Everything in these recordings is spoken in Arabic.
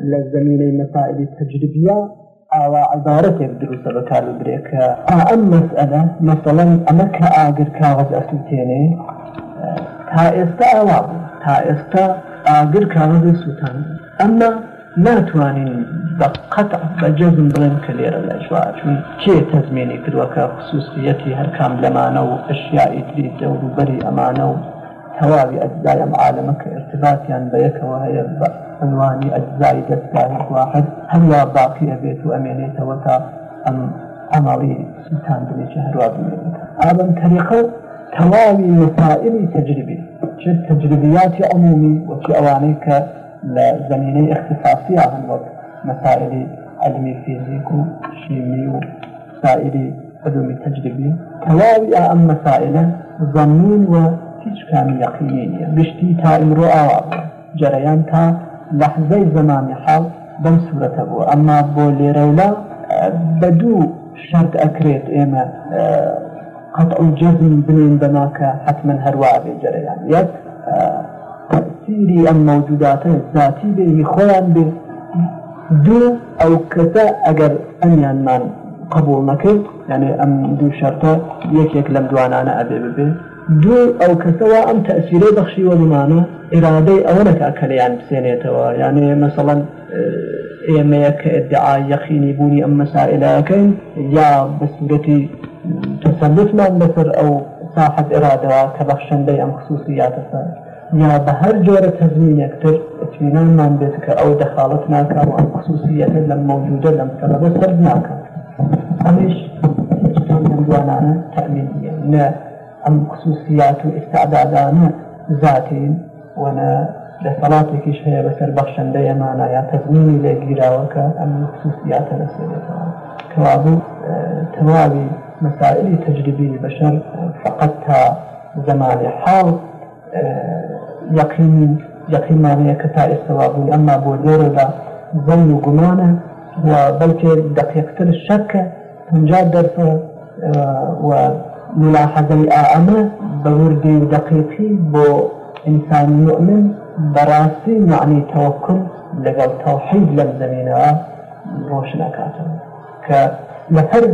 للزميني مسائل التجريبية أو عبارة يبدو سبكار بريك أم مسألة مثلا أنا كأجر كاغذ أسوتيني تا ئێستا ئەوا تا ئێستا ئاگر کاغذی سووتان ئەمما ناتوانین قەتع بە جەزم بڵێن کە لێرە لە ژوا چون کێ تەزمێنی کردوەکە خصوصیەتی هەرکام لەمانە و ئەشیایی تری دەوروبەری ئەمانە و تەواوی ئەجزای ئەم کە بە عنوانی ئەجزای دەستگاهی واحد. هەروە باقیە بێت و ئەمێنێتەوە تا ئەم عملی سوتاندنێکی هەروە بێت ئابم تەریقە تەواوی مسائلی تجربی چه تجربیاتی عمومی وچی ئەوانەی کە لە زمینەی اختصاصی هەن وەک مسائلی علمی فیزیک و شیمی و سائلی علومی تجربی تەواوی ئەم مسائلە زمین و هیچ کامی یقینی نیە گشتی تا ئاوا جەرەیان تا لەحزەی زمانی حاڵ بەم سوورەتە بوو ئەمما بۆ لێرەولا بە دوو شەرت ئەکرێت ئێمە قەت ئەو جەزم بنێن بەناکە حتمما هەروە بێ جەرەیان یەک تەسیری ئەم مەوجوداتە ذاتی بێ خۆیان بێ دوو ئەو کەسە ئەگەر ئەمیانمان قبول نەکرد یعنی ئەم دوو شەرتە یەکێک لەم دوانانە ئەبێ ببێ. دو أو كسوا أم تأثيري بخشي وبمعنى إرادي أولك أكليان بسينيتوا يعني مثلا ئێمەیە کە ئدعای یەخینی بوونی ئەم مەسائلەکەین یا بەسورەتی تسلطمان لەسەر ئەو ساحت ئێرادەوە کە بەخشەندەی ئەم خصوصیاتە سەر یا بە هەر جۆرە تەزمینێکتر اطمینانمان بێت کە ئەو دەخاڵت ناکە و ئەم خصوصیەتە لەم موجودە لەم سەرەبە سەر ناکە ئەمیش دوانانە تەمین نە ئەم خصوصیات و ئستعدادانە ذاتین وەنە لە سەڵاتێکیش هەیە بەسەر بەخشەندەیەمانە یا تەزمینی لێگیراوەکە ئەم خصوصیاتە لەسێتەوە کەوابوو تەواوی مسائل تجريبي بشر فقط تا زمان حال يقين يقين معنى كتا استوابون أما بودير لا ظن وقمانة وبلكي دقيقة الشك تنجاد درس وملاحظة أعمى بوردي دقيقي بو إنسان مؤمن براسي يعني توكل لقل توحيد للزمينة روشنا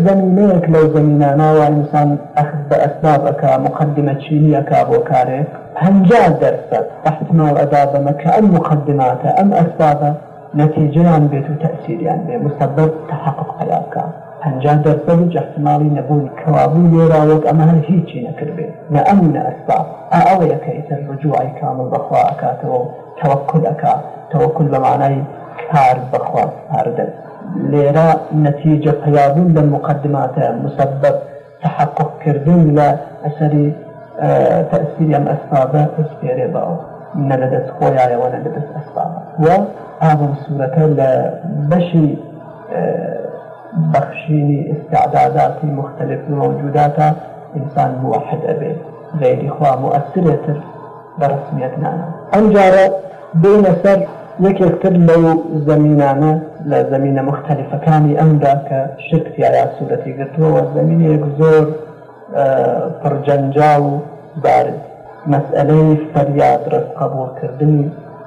زمینەیەک لەو زمیناناوە ئینسان ئەخذ بە ئەسباب ئەکا مقدمە چینی ئەکا بۆ کارێ هەنجا دەرسەت احتمال کە ئەم مقدماتە ئەم ئەسبابە نتیجیان بێت و تەسیریان بێ مسبب تحقق پیاکە هەنجا دەرسە و احتمالی نەبوون کەوابوو لێراوەک هەر هیچی نەکردبێ نە ئەم نە ئەسباب ئەوەیەکە ئیتر ڕجوعی کامل بەخوا ئەکاتەوە توکل ئەکا توکل بە معنای کار بەخوا پاردەست لێرە نەتیجە پیابوون لە مقدماتە مسبب تحقق کردن لە ئەسەری تەسیری ئەم ئەسبابە ئەسپێرێ باوە نە لە دەست خۆیایەوە لە دەست ئەسبابە و ئاڵم سوورەکە لە بەشی بەخشینی استعداداتی مختلف موجوداتە ئینسان موحد ئەبێ غیری خوا مؤثرێتر بە ڕسمیت نانە ئەم جارە بینە سەر یەکێکتر لەو زمینانە لە زمینە مختلفەکانی ئەمدا کە شتیایا سوورەتی گرتووە زمینێک زۆر پرجەنجاو و بارد. مەسئلەی فەریاد ڕست قبولکردنی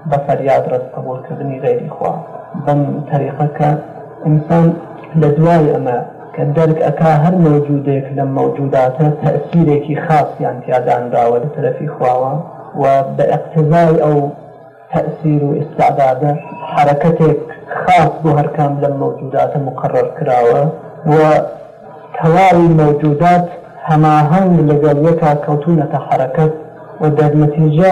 بە فەریاد ڕست قبولکردنی غیری خوا بەم تەریقەکە لە دوای ئەمە کە دەرک ئەکا هەر مەوجودێک لە مەوجوداتە تەسیرێکی خاصیان تیادانراوە لە تەرەفی خواوە و بە اقتزای ئەو تأثير واستعداد حركتك خاص بو كام لم موجودات مقرر كراوة وتوالي الموجودات هەماهنگ لەگەڵ یەکا کەوتونەتە حرەکەت و دەرنەتیجە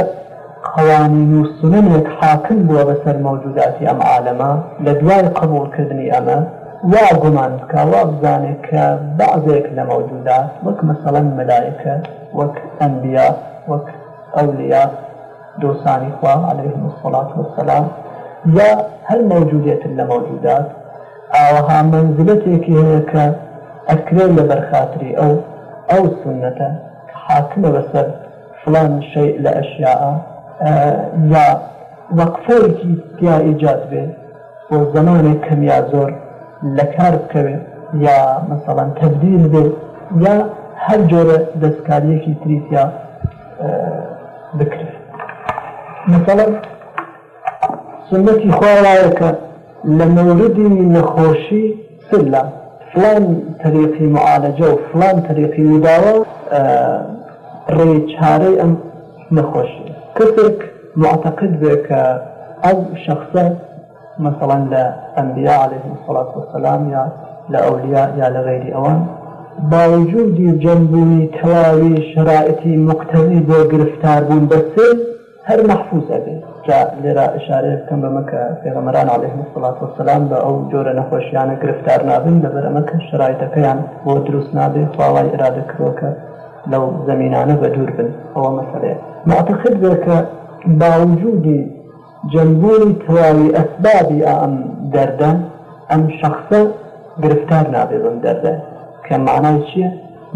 قوانین و سننێک حاکم بووە بەسەر مەوجوداتی ئەم عالەمە لە دوای قبولکردنی ئەمە وا گومان بکە وا بزانێت کە بعضێک لە مەوجودا وەک مەسەڵەن مەلایەکە وەک ئەمبیا وەک ئەولیا دۆسانی خوا عليه مسلات وسلام یا هەر مەوجودێت لە مەوجودات. ئاوەها منزلەتێکی هەیە کە ئەکرێت لە بەرخاتری ئەو ئەو سنەتە حاکمە بەسەر فلان شيء لە ئەشیاء یا وەقفەیەکی تیا ئیجاد بێت بۆ زمانێک کەمیا زۆر لكار بكبه يا مثلا تبديل به يا هل جورة دستكاريكي تريسيا آه بكره مثلا سنەتی خوایەکە لە مەوردی نەخۆشی سلا فلان طریقی معالجە و فلان طریقی مداوە ڕێ چارەی ئەم نەخۆشی کەسێک معتقد بێ کە ئەو شخصە مثلا لە ئەمبیا عليه الصلاة والسلام یا لە ئەولیا یا لە غیری ئەوان باوجودی جنبوونی تەواوی شرائطی مقتەوی بۆ گرفتار بوون بەسێ هەر محفوظ ئەبێ جا لێرە ئشارەیە بکەم بەمەکە پێغەمەران عليه الصلاة والسلام بە ئەو جۆرە نەخۆشیانە گرفتار نابن لەبەر ئەمەکە شرایطەکەیان بۆ دروست نابێ خواڵای ئرادە کردوکە لەو زمینانە بە دوور بن. ئەوە مەسەرەیە معتقد بێ کە باوجودی جنبوونی تەواوی ئەسبابی ئەم دەردە ئەم شخصە گرفتار نابێ بم دەردە کە معنای چییە؟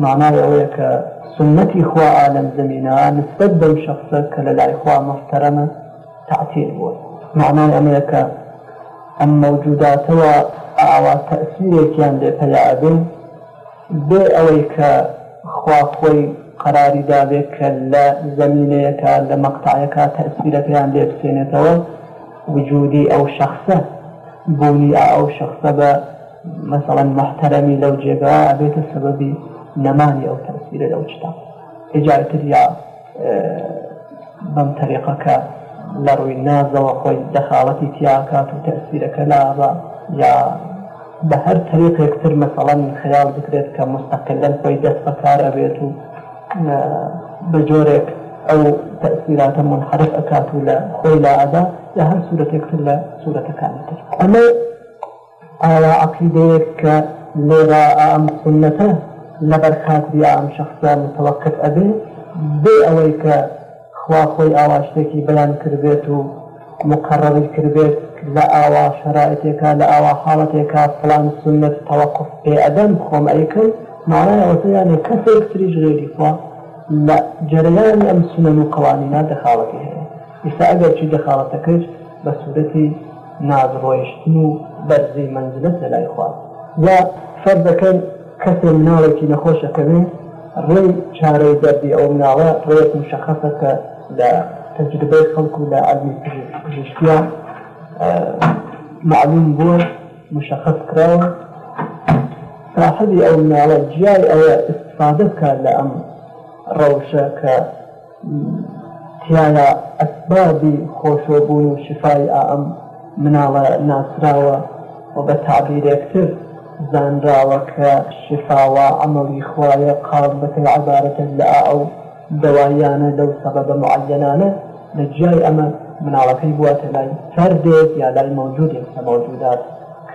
معنای ئەوەیە کە سنەتی خوا عالم زمینە نسبت بەم شخصە کە لە لای خوا مەفتەرەمە تعتیل بووە معنای ئەمەیە کە ئەم مەوجوداتەوە ئاوا تەسیرێکیان لێ پەیابێ بێ ئەوەی کە خوا خۆی قراری دابێت کە لە زمینەیەەکە لە مەقتعەکە تەسیرەکەیان لێ بسێنێتەوە. وجودی ئەو شخصە بوونی ئەو شخصە بە مثلا محترمی لەو جێگا ئەبێتە سەبەبی نەمانی ئەو تەسیرە لەو شتا ئجاتر یا بەم طریقەکە لە ڕووی نازەوە خۆی دەخاڵەتی تیاکات و تەسیرەکە لابە یا بە هەر طریقێکتر مەسەڵەن خیال بکرێت کە مستەقلەن خۆی دەست بەکار ئەبێت و جۆرێک ئەو تەسیراتە منحرف ئەکات و لە خۆی لا ئەدا لە هەر سوورەتێکتر لە سوورەتەکانی تر ئەمە ئایا عقیدەیەک کە لێرا ئەم سنەتە لەبەر خاتری ئەم شخصە متوقف بێ ئەوەی کە خوا خۆی ئاوا شتێکی بەیان کردبێت و مقرڕی کردبێت لە ئاوا شرائتێکا لە ئاوا حاڵەتێکا فلان سنت تەوەقف پێ ئەدەم خۆم ئەیکرد معنای ئەوەتە یانێ کەسێک تریش غێری خوا لە جەریانی ئەم سنن و قوانینا دەخاڵەتی هەیە. ئیسا ئەگەر چی دەخاڵەتەکەش بە سوورەتی نازڕۆیشتن و بەرزی منزلت لە لای خوا. یا فەر دەکەن کەسێ مناڵێکی نەخۆشەکەوێ ڕێی چارەی دەردی ئەو مناڵە ڕێک مشخصە کە لە تەجربەی خەڵکو لە عەلمی پزیشکیان معلوم بووە مشخص کراوە صاحبی ئەو مناڵە جیای ئەوە استفادە بکات لە ئەم ڕەوشە کە تایە ئەسبابی خۆشۆبوون و شفای ئەم مناڵە ناسراوە و بە تعبیرێکتر زانراوە کە شفاوە ئەمەڵی خوایە قاڵ بەکەی عبارەتە لە ئەو دەوایانە لەو سەبەبە معەنانە لە جای ئەمە مناڵەکەی بواتە لای فەردێک یا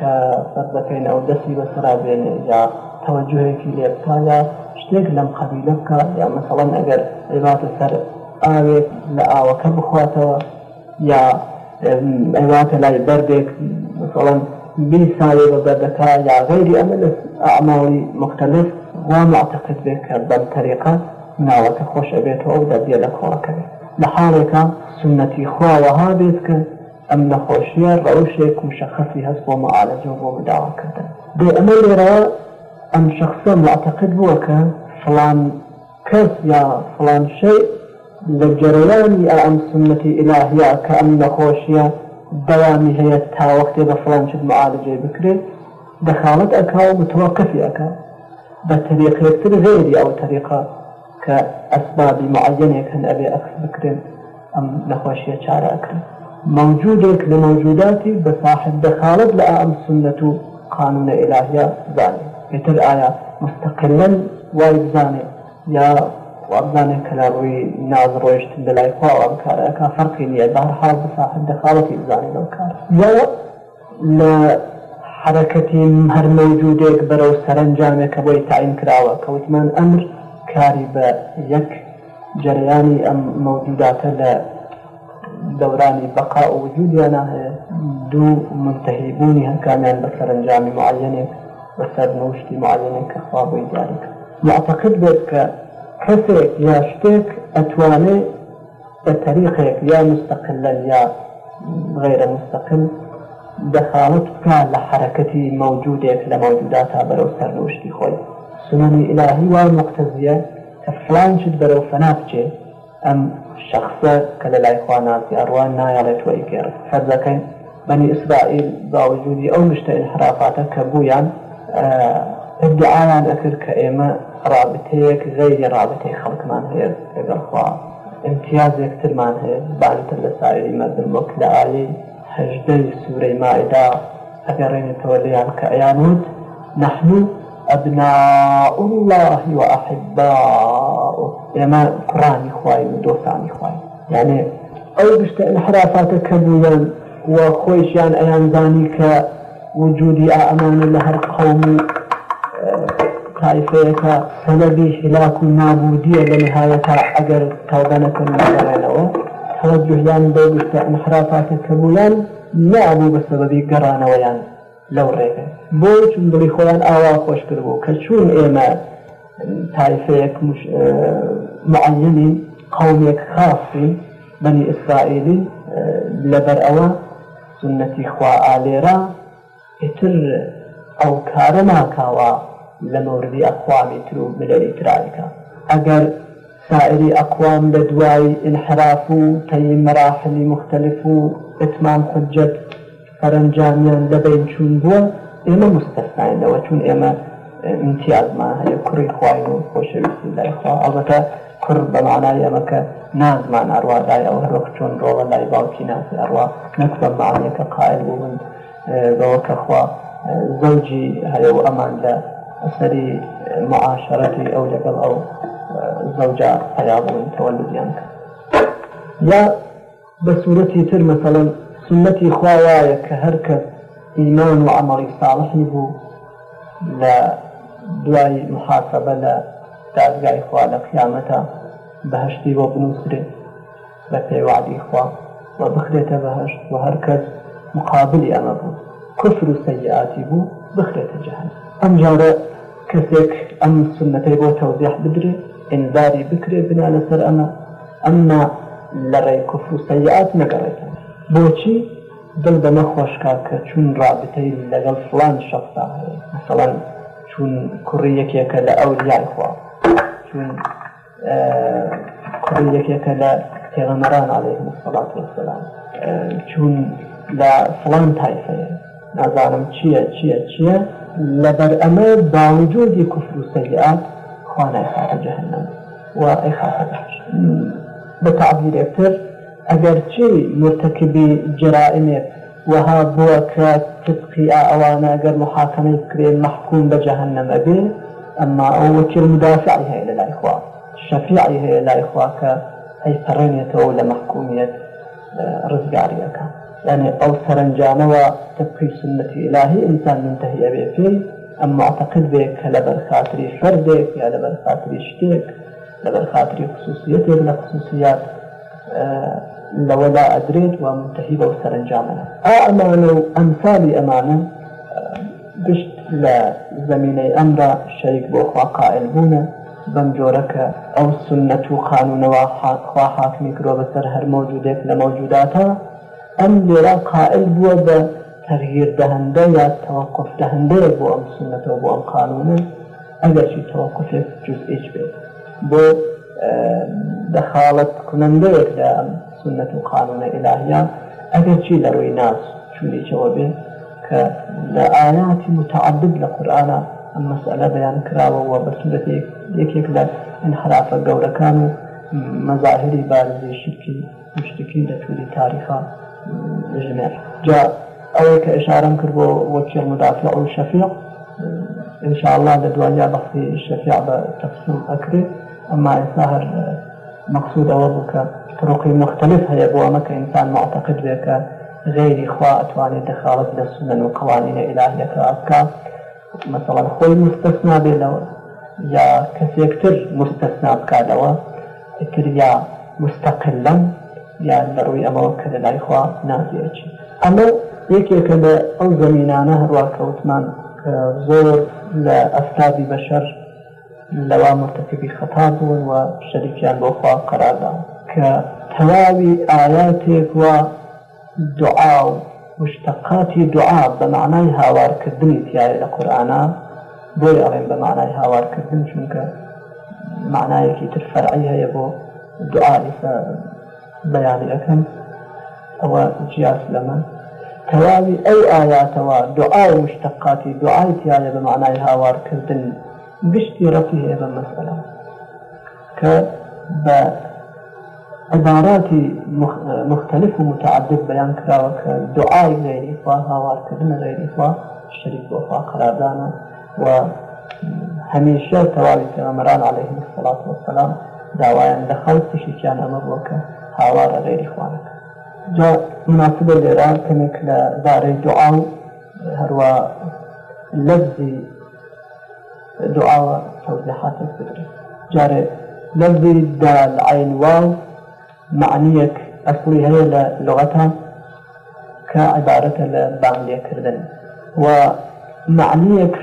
کە فەردەکەین ئەو دەستی بەسرا بێنێ یا تەوەجهەیەکی لێ بکایە شتێک لەم قەبیلە بکە یا مەسەڵەن ئەگەر ئێواتە سەر ئاوێت لە ئاوەکە بخواتەوە یا ئەواتە لای بەردێک مثڵەن بی ساوێ بە بەردەکە یا غیری ئەمە لە ئەعماڵی مختلف وا معتقد بێت کە بەم طریقە ناوەکە خۆش ئەبێتەوە و دەبیە لە کۆڵەکە بێت. لە حاڵێکە سنەتی خواوەها بێت کە ئەم نەخۆشیە ڕەوشێک مشخصی هەست بۆ مەعالەجە بۆ مداواکردن بێ ئەمە لێرەوە ئەم شخصە معتقد بووە کە فلان کەس یا فلان شەی لە جەرەیانی ئەم سنەتی ئیلاهیا کە ئەم نەخۆشیە دەوامی هەیە تا وەختێ بە فلان شت معالجێ بکرێت دەخالت ئەکا و متوەقفی ئەکا بە تەریقێتتر غێری ئەو تەریقا کە ئەسبابی معەنێک هەن ئەبێ ئەکس بکرێن ئەم نەخۆشیە چارە ئەکرن موجودێک لە موجوداتی بە صاحب دەخالت لە ئەم سنەت و قانونە ئیلاهیا زانێ پێتر ئایا مستقلن وای بزانێ یا وابزانێ کە لە ڕووی ناز ڕۆیشتن لە لای خوا ئەم کارەکە فەرقی نییە بەرحال بەساحب دەخاڵەتی بزانێ لەو کار یا لە حرەکەتی هەر مەوجودێک بەرەو سەرنجامێک کە بۆی تعین کراوە کەوتمان ئەمر کاری بە یەک جریانی ئەم مەوجوداتە لە دەورانی بەقا و وجودیانە هەیە دوو منتهیبوونی هەنکامیان بە سەرنجامی معەنێک بەسەر نوشتی معەنێک کە خوا بۆی دیارەکە معتقد بێت کە کەسێک یا شتێک ئەتوانێت بە تەریقێک یا مستقلن یا غیرە مستقل دەخالت بکە لە حرەکەتی مەوجودێک لە مەوجوداتا بەرەو سەرنوشتی خۆی سنەنی شخصە کە لە لای خواناسی ئەڕوان نایڵێت وەی گێڕێت فەرزەکەی بني إسرائيل باوجودی ئەو نشتە انحرافاتە کە بوویان ادعایان ئەکرد کە ئێمە رابطەیەک غیری رابطەی خەڵکمان هەیە. لەگەڵ خوا امتیازێکترمان هەیە. بانتر لە سایری مەردم وەک لە ئاەی هەژدەی سوورەی مائدا ئەگەڕێنێتەوە لەیان کە ئەیانوت نحن أبناء الله وأحباؤه. ئێمە کوڕانی خوای و دۆستانی خوای يعني ئەو گشتە انحرافاتە کە بوویان و خۆیشیان ئەیانزانی کە وجودی ئەمانە لە هەر قوم تایفەیەەکە سەنەبی هلاک و نابودیە لە نهایەتا ئەگەر تاوبەنەکەن نگەڕێنەوە توجهیان بە گشتە انحرافاتە کە بوویان نابوو بە سەبەبی گەڕانەوەیان لەو ڕێگە بۆ چون دڵی خۆیان ئاوا خۆش کرد بوو کە چون ئێمە تایفەیەک معەنی قومێک خاصی بنی ئیسرائیلی لەبەر ئەوە سنەتی خوا ئالێرا ئتر ئەو کارە ناکاوە لە مەوردی ئەقوامی تر و ملەری ترایکە ئەگەر سائری ئەقوام لە دوای انحراف حجت سەرنجامیان لەبین چون بووە ئێمە مستەستاینەوە چون ئێمە امتیازمان هەیە کوڕی خواین و خۆشەویستی لایخوا ئەڵەکە کوڕ بەمانای ئەمەکە نازمان ئەروادای ئەو هەرۆک چۆن ڕۆڵە لای باوکی ناسی ئەڕوا نەک بە معنیەکە قائل بوون بەوە کەخوا زەوجی هەیە و ئەمان لە ئەسەری معاشرەتی ئەو لەگەڵ ئەو زەوجا حیا بوون تەوەلدیان کرد یا بە سوورەتی تر مەسەڵەن سنەتی خواوایە کە هەر کەس ئیمان و عملی ساڵحی بوو لە دوای محاسبە لە دادگای خوا لە قیامەتە بەهشتی بۆ بنووسرێت بە پێیوادی خوا و بخرێتە بەهشت و هەر کەس مقابلی ئەمە بوو کفر و سەیئاتی بوو بخرێتە جەهن ئەم جارە کەسێک ئەم سنەتەی بۆ تەوزیح بدرێت ئینزاری بکرێ بنا ئەمما لە ڕێ کفر و سەیئات نەگەڕێتەوە بۆچی دڵ بەمە خۆشکا کە چون ڕابتەی لەگەڵ فلان شخصا مثلەن چون کوڕی یەکێکە لە ئەو لیای خوا چون کوڕی یەکێکە لە پێغەمەران عليه مسلات وسلام چون لە فلان تایفەیە. نازانم چییە چییە چییە؟ لەبەر ئەمە باوجودی کوفر و سەیئات خوانای خاتە جەهنم و ئەی خاتە بە تعبیرێتتر ئەگەر چی مرتکبی جرائمێت وها بووە کە تبقی ئەوانە ئەگەر محاکمەی کرێن محکوم بە جەهنەمە بێ ئەمما ئەو وەکیل مدافعی هەیە لە لایخوا شەفیعی هەیە لایخوا کە ئەی پەڕێنێتەوە لە محکومیت ڕزگاریەکە يعني ئەو سەرنجامەوە تبقی سنەتی ئلاهی ئینسان منتهی ئەبێ پێی ئەم معتقد بێ کە لەبەر خاتری فەردێک یا لەبەر خاتری شتێک لەبەر خاتری خصوصیتێک لە خصوصیات لەوەدا ئەدرێت و منتهی بەو سەرنجامەە ئا ئەمانە و ئەمثالی ئەمانە گشت لە زمینەی ئەمدا شەریک بۆ خوا قائل بوونە بەم جۆرەکە ئەو سنەت و قانونەوە خوا حاکمی کرۆ بەسەر هەر مەوجودێک لە مەوجوداتە ئەم لێرا قائل بووە بە تغییر دەهەندە یا تەوەقف دەهەندەیە بۆ ئەم سنەتەوە بۆ ئەم قانونە دەخاڵت کنندەیەک لە سنت و قانونە ئلاهیان ئەگەر چی لە ڕووی ناز چونیچەوە بێ کە متعدد لە قورآە ئەم مەسئلە بەیان کراوەوە بە سورەتێک یەکێک لە انحرافە گەورەکان و مەزاهری بارزی شکی مشتکی لە تووری تاریخا ژمێر جا ئەوەی کە ئشارم کرد إن شاء الله لدوانيا بحثي الشفيع بتفصيل أكري أما ئێستا هەر مەقصود ئەوە بوو کە طرقی مختلف هەیە بۆ ئەمە کە ئینسان معتقد بێ کە غێری خوا ئەتوانێت دەخاڵت لە سنن و قوانینە ئیلاهیەکە ئەکا مثلا خۆی مستەسنا بێنەوە یا کەسێکتر مستەسنا بکاتەوە تر یا مستەقلەن یا لە ڕووی ئەمەوە کە لە لای خوا نازیێکی ئەمە یەکێکە لە ئەو زمینانە هەروە کەوتمان لەوا مرتفقی خەتا بوون و شەریکیان بۆخوا قەراردا کە تەواوی ئاياتێک وە دعا و مشتقاتی دعا بە معنای هاوارکردنی تایە لە قورآە بۆی ئەڵێن بە معنای هاوارکردن چونکە معنایەکی تر فەرعی هەیە بۆ دعای بەیانی ئەەکەم. ئەوە جیاس لە من. تەواوی ئەو ئاياتەوە دعا و مشتقاتی دعای تایە بە معنای هاوارکردن بشتي رفيه بمسألة ك عبارات مختلف ومتعدد بيان كراوة كدعاء غير إخوة هاوار كردن غير إخوة شريك وفاء قراردانا وهميشة تواوي پیغمبران عليهم الصلاة والسلام داوایان لە خەڵک تشتیان ئەمە بووکە هاوارە غێری خوانەکە جا مناسبە لێرا کەمێک لە دارەی دوعا و دعاوە تەوزیحاتێک بدرێت جارێ لەبزی دال عین واو معنیەک ئەسڵی هەیە لە لغەتان کە عبارەتە لە بان لێکردن و معنیەک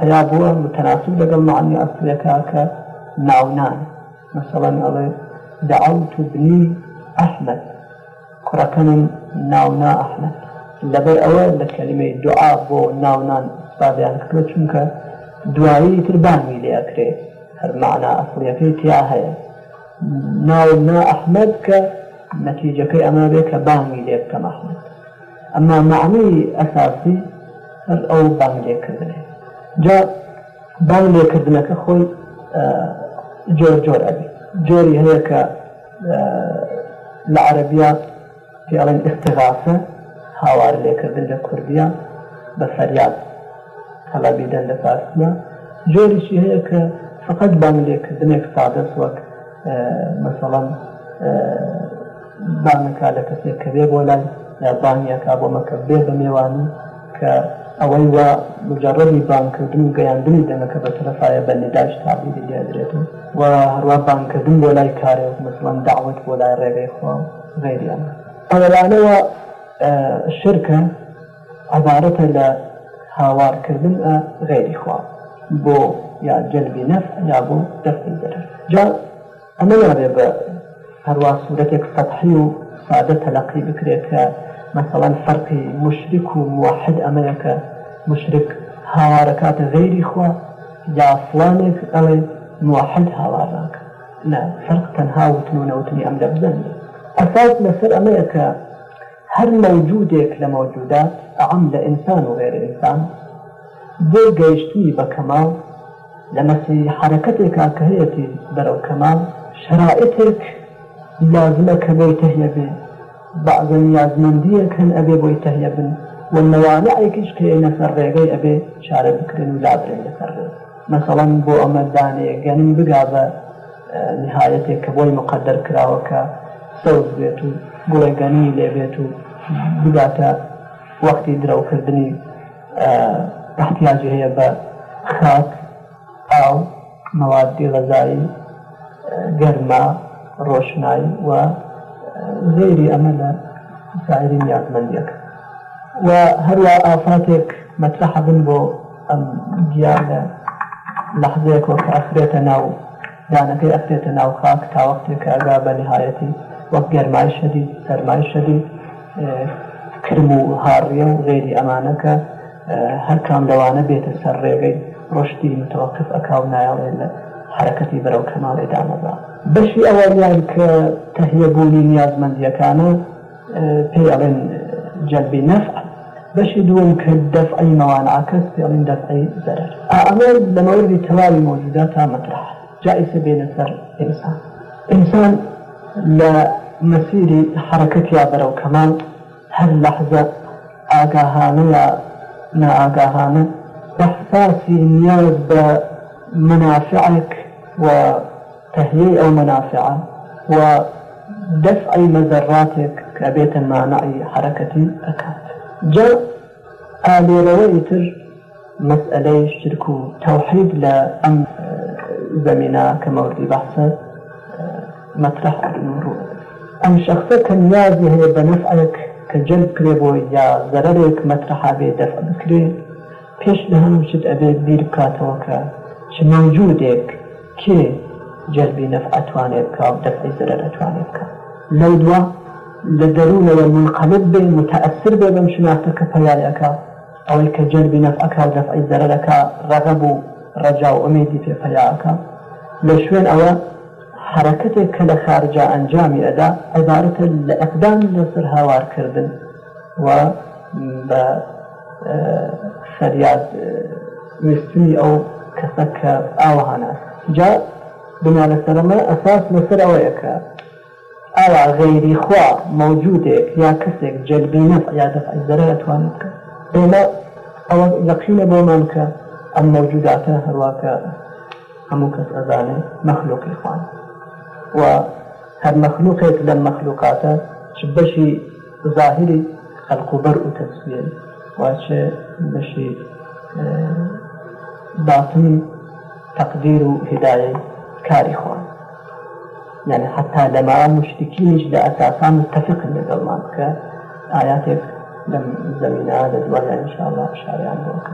پیا بووە متەناسب لەگەڵ معنی ئەسلەکە کە ناونان. مثلا ئەڵێ دعوت ابني أحمد. کوڕەکەنم ناونا لەبەر ئەوە لە کەلیمەی دوعا بۆ ناونان استفادیان کردوە چونکە دوایی تر بانگی لێکرێ هەر معنا ئەسڵیەکەی تیا هەیە. ناونا ئەحمد کە نەتیجەکەی ئەمە بێ کە بانگی لێ بکەم ئەحمد. ئەمما معنی ئەساسی هەر ئەو بانگ لێکردنێ جا بانگ لێکردنەکە خۆی جۆر جۆر ئەبی. جۆری هەیە کە لە عەربیا پێڵێن ئستغاسە هاوار لێکردن لە کوردیا بە فەریاد. هەڵابیدەن لە فارسیە جۆریشی هەیە کە فقط بانگ لێکردنێک سادەس وەک مثڵەن بانەکە لە کەسێک کە بێ بۆ لای یا بانیەکە بۆ مەکە بێ بە میێوانی کە ئەوەی وە مجرڕی بانکردن و گەیاندنی دەمەکە بە تەرەفاایە بە نداش تابیری لێدرێت و هەروە بانکردن بۆ لای کارێک مثلەن داوت بۆ لای ڕێگەی خۆ غیریان ئەوەلانەوە شرکە عبارەتە لە هاوارکردن غیری خوا. بۆ یا جلبی نەف یا بۆ دەستی دەرە جا ئەمە یاێ بە هەروە سوورەتێک سەحی و سادە تەلقی بکرێت کە مثلا فرقی مشرك و موحد ئەمەیەکە مشرك هاوارەکاتە غیری خوا موحد هاوارناکە لا فرق تەنها وتن و نەوتنی ئەم دەبزن ئەساس لەسەر ئەمەیەکە هەر موجودێک لە موجودات ئەعم لە ئینسان و غێر ئینسان. بۆ گەیشتنی بە کەماڵ لە مەسی حرەکەتێکا کە هەیەی بەرەو کەماڵ شرائتێک لازمە کە بۆی تەهیە بێ. بعض نیازمەندیەک هەن ئەبێ بۆی تەهیە بن. والنوانعێکیش کە نەسەر ڕێگەی ئەبێ چارە بکرن و لابرێن لەسەر مثلا بۆ ئەمە دانەیە گەنم بگا بە نهایەتێک کە بۆی مقدر کراوەکە سەوز بێت و گوڵێگەنی لێ بێت و بگاتە وەختی درەوکردنی احتیاجی هەیە بە خاک ئاو مەوادی غەزایی گەرما ڕۆشنایی و غێری ئەمە لە سایری نیازمەندیەکە و هەروە ئافاتێک مەترح بن بۆ ئەم گیان لە لەحزەیەکەوە کە ئەفرێتە ناو دانەکەی ئەفرێتە ناو خاک تا وەختێک ئەگا بە نهایەتی وەک گەرمای شەدی سەرمای شەدی کرم و هاڕیە و غێری ئەمانەکە هەر کام لەوانە بێتە سەر ڕێگەی ڕۆشتی متوەقف ئەکاو نایڵێ لە حرەکەتی بەرەو کەماڵی دامەدا. بەشی ئەوەیان کە تەهیەبوونی نیازمەندیەکانە پێڵێن جەلبی نەف بەشی دوم کە دەفعی مەوانعکەس پێڵین دەفعی زەرەر ئەمە لە مەوردی تەواوی مۆجودات تا مەطرح جائسە بێنە سەر ئینسان. ئینسان لە مەسیری حرەکەتیا بەرەو کەمان هەر لەحزە ئاگاهانە یا نائاگاهانە بەحساسی نیاز بە منافعك وتهيئ أو منافع ودفع مزراتك كبيت مانعي حركة أكاد. جاء آلي رويتر مسألة شرك توحيد لأم زمنا كموردي بحثة. مطرح الامور ام شخصه كنيازي هي بنفعك كجلب كريبو يا ضررك مطرح به دفع بكري پیش لهم شد ابي بير كاتوكا چه موجودك كي جلبي نفع اتوانك او دفع ضرر اتوانك لو دوا لدرون ومنقلب متاثر بهم شناختك فيالك او كجلب نفعك او دفع ضررك رغب رجاء اميدي في فيالك لشوين اوه و دەفعی زەرەکە ڕەغەب و ڕەجا و ئومێدی پێ پەیاەکە لە شوێن ئەوە حركتك کە لە خارجا ئەنجامی ئەدا عبارەتە لە ئەقدام لەسەر هاوارکردن و بە فەریاد وستنی ئەو کەسە کە ئاوهانە. جا بنا لەسەرمە ئەساس لەسەر ئەوەیەکە ئاوا غەیری خوا موجودێک یا کەسێک جلبی نەف یا دەفعی زەرە ئەتوانێت کە ئێمە ئەوە یەقینە بۆمان کە ئەم موجوداتە هەرواکە هەموو کەس ئەزانێ مەخلوقی خوان و هەر مەخلوقێک لە مەخلوقاتە چ بەشی ظاهری خەلقوبەر و تەسویر واچێ بەشی باطنی تقدیر و هدایە کاری خوان يعني حتى لما مشتكينش لأساسا متفق لقلمان كآياتك لم زمينا لدوايا إن شاء الله شارعان بوك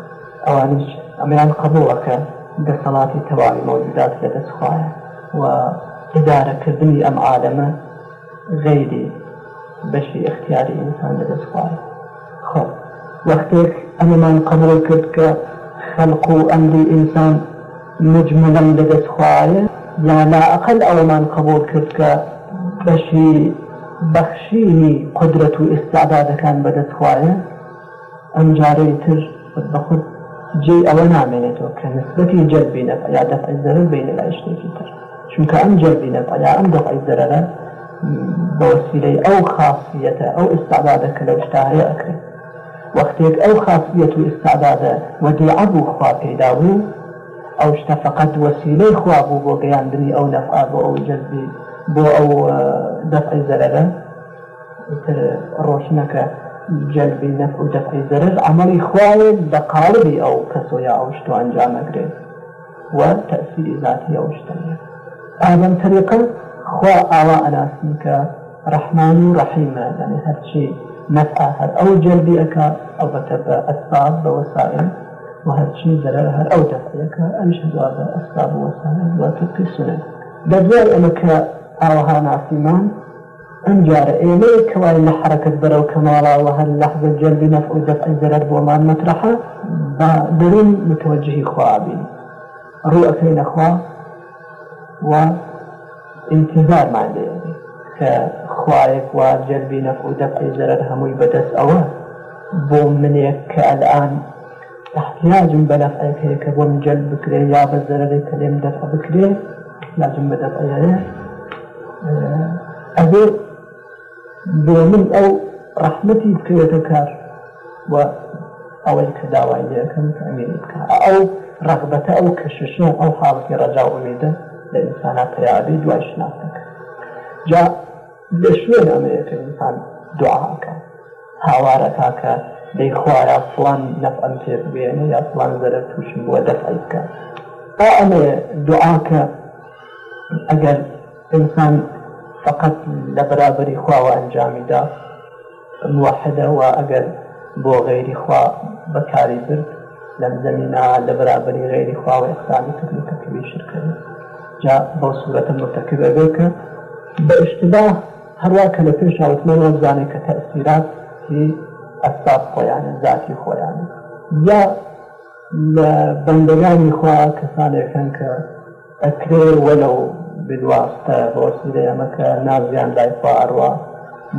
أوانيش أميان قبولك بصلاة توالي موجودات لدى سخوايا وإدارة كردني أم عالمة غيري بشي اختياري إنسان لدى سخوايا خب وقتك أنا ما قبول كردك خلق أمر إنسان مجملا لدى سخوايا یا لاقل ئەومان قبول کرد کە بەشی بەخشینی قدرەت و ئێستادادەکان بەدەستخواایە ئەم جارەی تر بەخود جێ ئەوە نامێنێتەوە کە نسبەتی جەربی نەفع یا دەفعی زەرر بینە لای شتێکی تر. چونکە ئەم جەربی نەفع یا ئەم دەفعی زەرەرە بەوسیلەی ئەو خاصیەتە ئەو ئێستادادەکە لەو شتاهەیە ئەکرێت وەختێک ئەو خاصیەت و ئێستادادە وەدیعەبوو خوا پێدا بوو ئەو شتە فقط وەسیلەی خوا بوو بۆ گەیاندنی ئەو نەفع بۆ ئەو جەزبی بۆ ئەو دەفعی زەرەرە. ڕۆشنەکە جەلبی نەف و دەفعی زەرر عملی خوایە لە قالبی ئەو کەسۆیا ئەو شتو ئەنجامەگرێت و تەسیری ذاتی ئەو شتەیە ئابم طریقە خوا ئاوا ئەناسن کە ڕەحمان و ڕەحیمە لەنی هەرچی نەفع هەر ئەو جەلبی ئەەکە ئەو بەتە بە ئەسباب بە وەسائل وهرشي زرر هر أو دفعك أمش هذا أسباب وسائل وتبقي سنن دبير أنك أوها ناسمان أنجار إيمي كواي لحركة برو كمالا وهل لحظة جلب نفع دفع زرر ومان مطرحة؟ بدون متوجه خوابين رؤتين أخوا وانتظار مع ذلك كخوايك وجلب نفع دفع زرر هموي بدس أوه. بو منيك كالآن احتياج بنفعك هيك بوم جلب بكري يا بزرري كلم دفع بكري. لازم بدفع يعني. أبي بومن أو رحمتي بكري كار و أو الكداوى كم كأمين أو رغبة أو كششة أو حالة رجاء أميدة لإنسانات يعبيد وإشناتك جاء لشوين أمريكا الإنسان دعاءك هاوارك دەی خوارە فلان نەفعم پێ بێنە یا فلان زەرە تووشم بووە دەفعیکە تا ئەمێ دوعاکە ئەگەر ئینسان فقط لە بەرابری خواوە ئەنجامیدا موحدە و ئەگەر بۆ غێری خوا بەکاری برد لەم زەمینا لە بەرابری غێری خواوە ئەخسانی کرد متەکبی شرکرد جا بۆ سوورەتە مرتکب ئەبێکە بە اشتباه هەروواکە لە پێش ئەوتمان وەبزانێت کە تەسیرات ئەسباب خۆیان ذاتی خۆیان یا لە بەندەگانی خوا کەسانێکن کە ئەکرێ وەلو بدواستە بۆسیرە ئەمەکە نازیان لای خواڕوە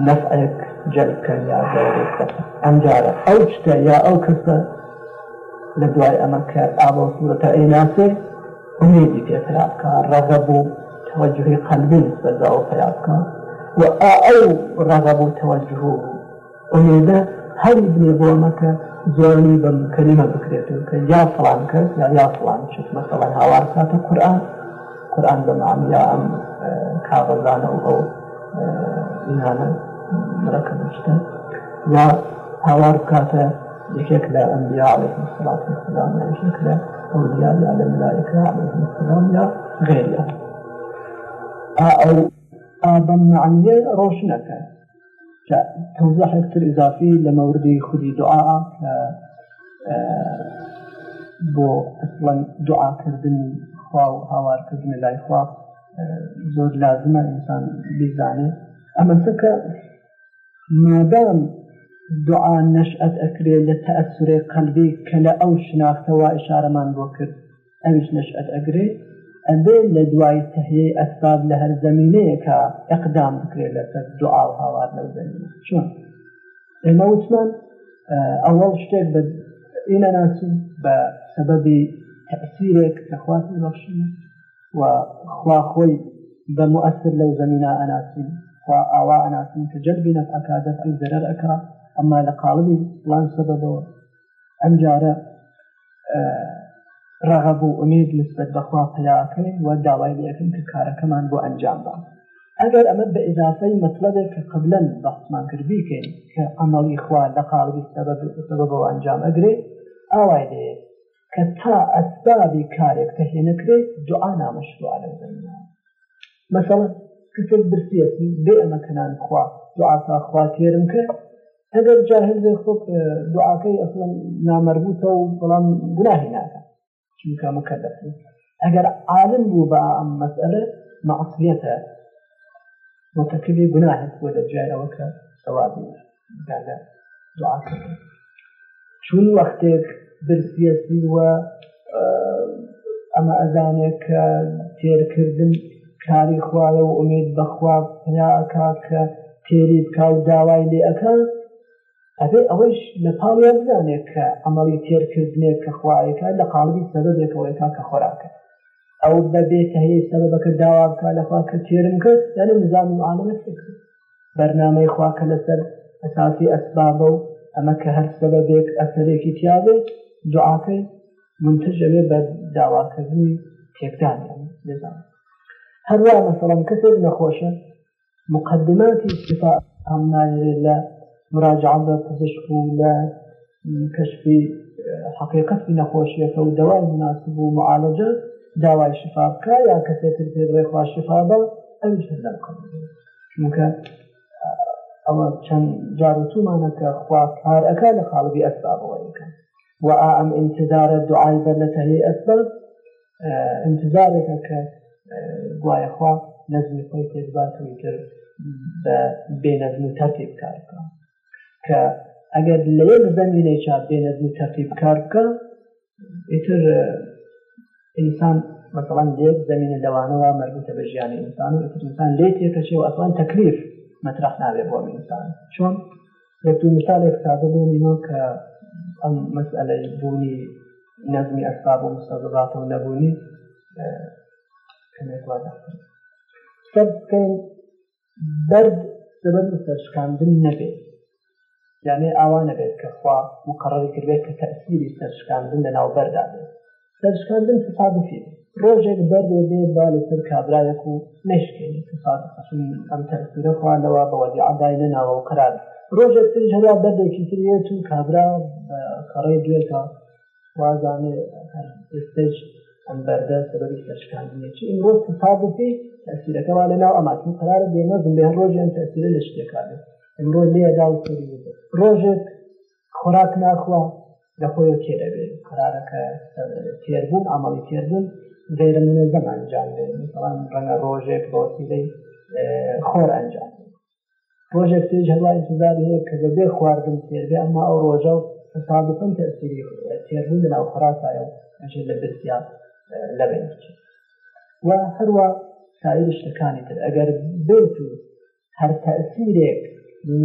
نەفعێک جەلکەن یا ئەمجارە ئەو شتە یا ئەو کەسە لە دوای ئەمە کە ئابۆ سوورەتە ئەیناسێ ئومیدی پێترا بکە ڕەغە بوو توجهی قلبی نسبەت بەەوە پیا بکە و ئەو ڕەغە بوو توجه ئومیدە هەری بێ بۆمەکە زۆرنی بەم کەلیمە بکرێتەوە کە یا فلان کەس یا یا فلان شت مەسەڵەن هاوار کاتە قورآن قورآن بە معنیا ئەم کاغەزانە و ئەو ئینانە مرەکەشتە یا هاوار کاتە یەکێک لە ئەمبیا عليه الصلاة والسلام یا یەکێک لە ئەولیا یا لە ملائکە عليه السلام یا غێریە ئەو ئابەم معنیە ڕۆشنەکە توضيح أكثر اضافي لمورد خدي دعاء بو أصلا دعاء كردن خوا و هاوار كردن لا خوا زۆر لازمە ئینسان بیزانێ ئەمە سکە مادام دوعا نەشئەت ئەکرێ لە تەئسورێ قەلبی کە لە ئەو شناختەوە ئشارەمان بۆ کرد ئەویش نەشئەت ئەگرێ ئەبێ لە دوای تهەیە ئەسباب لە هەر زمینەیە کە ئەقدام بکرێت لەسەر دوعا و هاوار لەو زمینە چۆن ئێمە وتمان ئەوەڵ شتێک بە ئینە ناسین بە سەبەبی تەسیرێک لەخواتی بەخشین و خوا خۆی بە مؤثر لەو زمینە ئەناسین خوا ئاوا ئەناسین کە جەربی نەفعەکە دەفعی زەرەر ئەکا ئەمما لە قاڵبی فلان سەبەبەوە ئەم جارە ڕغب و ئومید نسبت بەخوا پیاکەین و داوای لەکەن کە کارەکەمان بۆ ئەنجام بە. ئەگەر ئەمە بە ئضافەی مطلبێک کە قبلن بەحسمان کردبیکەین کە ئەمەڵی خوا لە قاڵبی سەبەبەوە ئەنجام ئەگرێ ئاوای لێ کە تا ئەسبابی کارێک تەهێ نەکرێت دوعا نامەشروع لە زمینە. مثلا کەسێک برسیەتی بێ ئەمە کەنان خوا دوعاتا خوا تێرم کرد ئەگەر جاهل بێ خۆ دوعاکەی ئەسڵەن نامەربوتە و بەڵام گوناهی ناکە. چونکەمە کە دەکەن ئەگەر عالم بوو بە ئەم مەسئلە معصیەتە مرتكبي جناح ولا جاي أو كثوابي قال دعاء شو وقتك بالسياسي و أما أذانك تير كردن كاري خوايا وأميد بخوا فياكا كتيري بكا وداواي لأكا ئەبێ ئەوەش لە پاڵیان بزانێت کە ئەمەڵی تێرکردنێک کە خوایەکە لە قالبی سەبەبێکەوەیکا کە خۆراکە. ئەو بەبێت هەیە سەبەکە داوا بکە لەخوا کە تێرم کرد لەنە نظام عالمەت بەرنامەی خواکە لەسەر ئەساسی ئەسبابە و ئەمە کە هەر سەبەبێک ئەسەرێکی تیاابێ دوعاکەی منتجەوێ بە داواکردنی تێکدان نظام. هەروە مەسەڵم کەسێک نەخۆشە مقدماتی استفا ئەم ناوێت لە مراجعة بە پزیشک و لە کەشفی حقیقەتی نەخۆشیەکە و دەوای مناسب و معالجە داوای شفا بکە یا کەسێتر پێ بڵێخوا شفا بە ئەوش لە چونکە ئەوە چەند جارتومانە کە خوا کار ئەەکە لە خاڵبی ئەسبابەوەیەکە و ئەم انتظارە دوعای بەر لە تەهەیە ئەسبەر انتظارێکە کە گوایەخوا نەزمی خۆی تێزباتوی کرد بە بێنەزم و تەرتیب کار بکە کە ئەگەر لە یەک زەمینەی چاپ بێنەزم و تەرتیب کار بکە ئیتر ئینسان مثلا لێک زمینە لەوانەوە مربوطە بە ژیانی ئینسان و ئینسان لێ تێکەچێ و ئەسوان تەکلیف مەطرح نابێ بۆ ئینسان. چۆن؟ یەک مثالێک سادە بێنینەوە کە ئەم مەسئلەی بوونی نەزمی ئەسباب و مستەزبات و نەبوونی سەر بکەین بەرد سبب سەرشکاندن نەبێت یانێ ئاوانە بێت کە خوا مقرڕی کردێت کە تەسیری سەرشکاندن لە ناو بەردا بێت. سەرشکاندن تصادفی ڕۆژێک بەردێ بێ با لەسەر کابراایەک و نشکێنی ئەم تەسیرە خوانەوە بە وەدی عدای لە ناوە و قرار. ڕۆژێک ترش هەرا بەردێکی ترێت و کابرا کەڕێ دوێتە وازانێ ئێستش ئەم بەردە سەبەری سەرشکاندنێکی ئمرۆ تصادفی تەسیرەکەوا لە ناو ئەماکن قرارە بێنەزم بێ ڕۆژیان تەسیرە لە شتێکانێت ئەمرۆ لێدا و ڕۆژێک خۆراک ناخوا لە خۆی تێدەبێ قرارەکە تێربوون ئامەڵی تێربوون غێرە منەزەم ئەنجام بێ. مثلان ڕەنگە ڕۆژێک بۆسیلەی خۆر ئەنجام ڕۆژێک تێژ هەڵای انتظاری هەیە کە بەبێ خواردن تێربێ ئەمما ئەو ڕۆژە و تصادفن تەسیری تێربوون لە ناو خراکایە و ئەژێ لە برسیان لەبێن و هەروە سایر شتەکانی تر. ئەگەر بێت و هەر تەسیرێک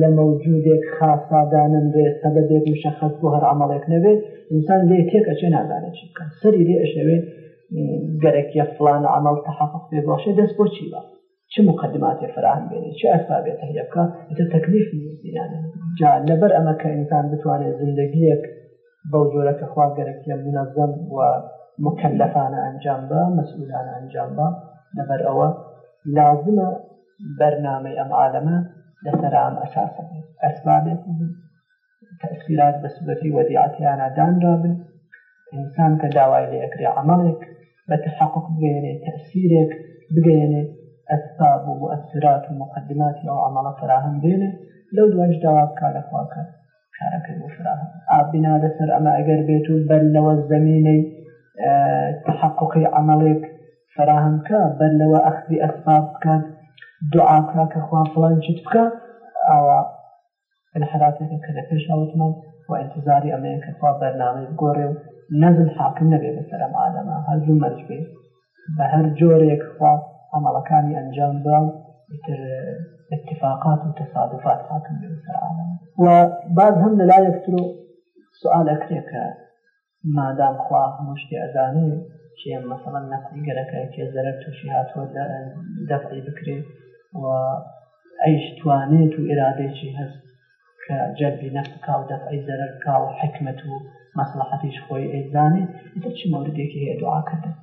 لە مەوجودێک خاصادانن بێ سەبەبێت و شەخص بۆ هەر عملێک نەبێت ئینسان لێ تێک ئەچێ نازانێت چی بکەن. سەری لێ ئەشەوێ گەرەکیە فلان عمل تحقق پێ باشێ دەست بۆ چی بە؟ چه مقدماتی فراهم بێنێ چه ئەسبابێت هەیە بکە تەکلیف جا لەبەر ئەمە کە ئینسان بتوانێت زندگیەک بەو جۆرەکە خوا گەرەکیە منەزەم و مکلفانە ئەنجام بە مەسئولانە ئەنجام بە لەبەر ئەوە لازمە بەرنامەی ئەم عالەمە ئەم ئەساسە ئەسبابێت تەسیرات بە سبەتی وەدیعاتیانە دانرا بن ئینسان کە داوای لێ ئەکرێ عملێک بە تحقق بگەێنێ تەسیرێک بگەێنێ ئەسباب و عملە فراهم بێنێ لەو دوایش داوا بکە لەخواکە کارەکەی بۆ فراهم ئابینا لەسەر ئەمە ئەگەر بێت و بەر لەوە زمینەی تحققی عملێک فراهمکە بەر لەوە دوعاکە کە خوا فڵان چت بکە ئاوا انحرافێکە کە لە پێشاوتمان و انتظاری ئەمەیە کە خوا بەرنامەی بگۆڕێ و نەزل حاکم نەبێ بەسەرم عالەمە هەرزوو مەرج بێ بە هەر جۆرێک خوا ئەمەڵەکانی ئەنجام دا تر اتفاقات و تصادفات هاتن بسرعالم و بعد هم لەلایەکتر و سوال ئەکرێکە مادام خوا هەمووشتی ئەزانێ کێ مثلا نەقلی گەرەکە کێ زەرەر تووشی هاتووە دەفعی بکرێت و ئەیش توانێت و ئێرادێکی هەست کە جەربی نەفکا و دەفعی زەرەرکا و حکمت و مەسلحەتیش خۆی ئەیزانێ ئیتر چی موردێکی هەیە دوعاکردن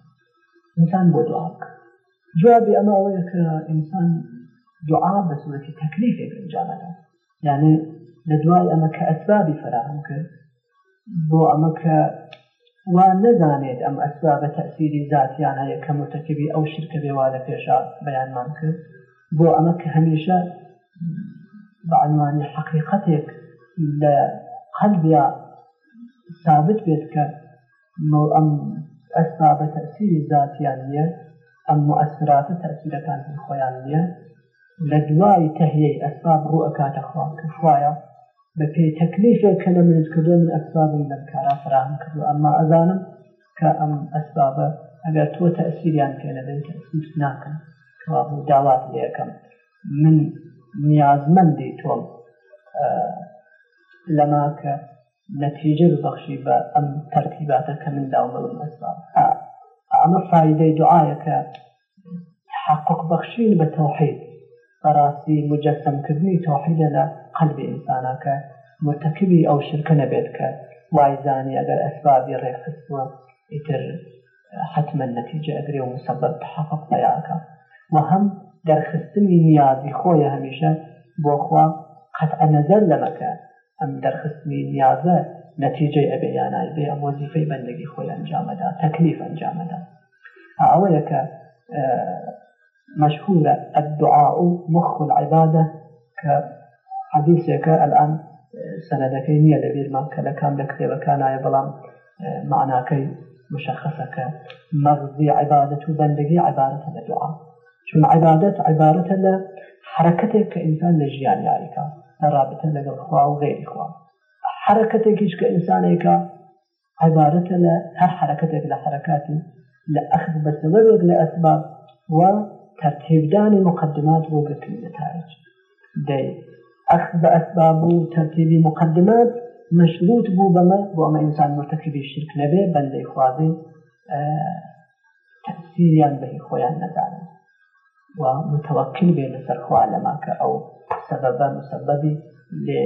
ئینسان بۆ دوعا بکە. جوابی ئەمە ئەوەیە کە ئینسان دوعا بە سوەتی تەکلیفێک ئەنجامەدا یعنی لە دوای ئەمە کە ئەسبابی فراهم کرد بۆ ئەمە کە وا نەزانێت ئەم ئەسبابە تەسیری زاتیان هەیە کە مرتکبی ئەو شرکە بێوا لە پێشا بەیانمان کرد. بۆ ئەمە کە هەمیشە بەعنوانی حقیقەتێک لە قەلبیا ثابت بێت کە ئەم ئەسبابە تەسیری زاتیان نیە ئەم مؤثراتە تەسیرەکان خۆیان نیە لە دوای تهیه ئەسباب ڕوو ئەکاتە خوان کە خوایە بە پێی تەکلیفێک کە لە منت کردو من ئەسبابم لەم کارا فراهم کردو ئەمما ئەزانم کە ئەم ئەسبابە ئەگەر تۆ تەسیریان پێ لەدەی تەسیر ناکەن داوات لێ یەکەم من نیازمەندی تۆم لەما کە نەتیجە ببەخشی بە ئەم تەرتیباتە کە من داومەڵم ئەسباب ئەمە فایدەی دوعاەکە تحقق بەخشین بە تەوحید بەڕاستی مجەسمکردنی تۆحیدە لە قەلبی ئینسانەکە مرتکبی ئەو شرکە نەبێت کە وایزانی ئەگەر ئەسبابی ڕێخستووە ئیتر حتمما نەتیجە ئەگرێ و پیاکە و هەم دەرخستنی نیازی خۆیە هەمیشە بۆ خوا قەتع نەزەر لەمەکە ئەم دەرخستنی نیازە نەتیجەی ئەبێ یانای بێ ئەم وەزیفەی بەندگی خۆی ئەنجامەدا تەکلیف ئەنجامەدا ئەوەیە کە مشهورة الدعاء مخ العبادة كحديثك الآن سندەکەی نییە لەبیر مان کە لە کام لە کتێبەکانایە بەڵام معناکەی مشخصەکە. مەغزی عیبادەت و بەندگی عیبارەتە لە دوعا چون عیبادەت عیبارەتە لە حرەکەتێک کە ئینسان لە ژیان یاریکە لە رابطە لەگەڵ خوا و غێری خوا. حرەکەتێکیش کە ئینسانێکە عیبارەتە لە هەر حرەکەتێک لە حرەکاتی لە ئەخذ بەسببێک لە ئەسباب و مقدمات بۆ گرتنی نتایج. دەی ئەخ بە و مقدمات مشروط بوو بەمە بۆ ئەمە ئینسان مرتکبی شرک نەبێ بەندەی خوازێ تەسیریان بەهی خۆیان نەدانن. و متوکل بێ لەسەرخوا لەما کە ئەو سەبەبە مسببی لێ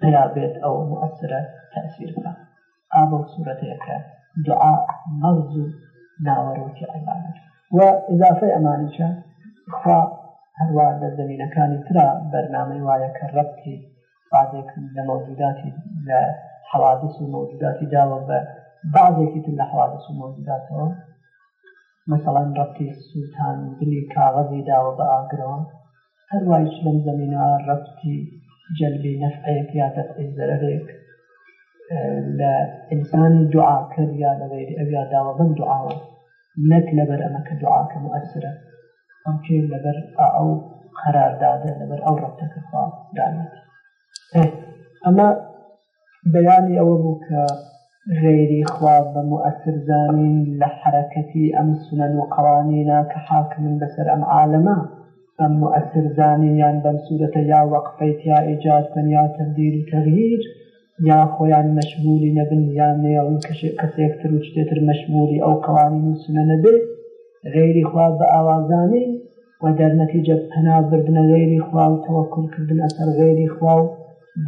پیا بێت ئەو مؤثرە تەسیر بکە ئابە سوورەتەیەکە دوعا مەغز و ناوەڕۆکی عیبادەت و ئضافەی ئەمانیچە خوا هەروە لە زمینەکانی ترا بەرنامەی وایە کە ڕەتی بازێک لە مەوجوداتی لە حوادث و مەوجوداتی داوە بە بعضێکی تر لە حوادث و مەوجوداتەوە. مثلا داوە بە ئاگرەوە هەروایش لەم زمینە ڕەتی جلبی نەفعەیەک یا دەفعی زەرەرێک لە ئینسانی دوعا کرد یا لەغێری ئەویا داوە بم دوعاوە نەک لەبەر ئەمە کە دوعاکە مؤثرە ئەمکێ لەبەر ئەو قەراردادە لەبەر ئەو ڕەتەکە خوا دانێت ئەمە بەیانی ئەوە بوو کە غێری خوا بە مؤثر زانین لە حرەکەتی ئەم سنەن و قوانینە کە حاکمن بەسەر ئەم عالەمە. ئەم مؤثر زانینیان بەم سوورەتە یا وەقفەیت یا ئیجاد یا تەبدیر و تەغییر یا خۆیان مەشمولی نەبن یا نێڵی کەسێکتر و شتێتر مەشمولی ئەو قوانین و سنە نەبێ. غێری خوا بە ئاوازانی و دەرنەتیجە پەنابردنە غێری خوا و تەوەکلکردن ئەسەر غێری خوا و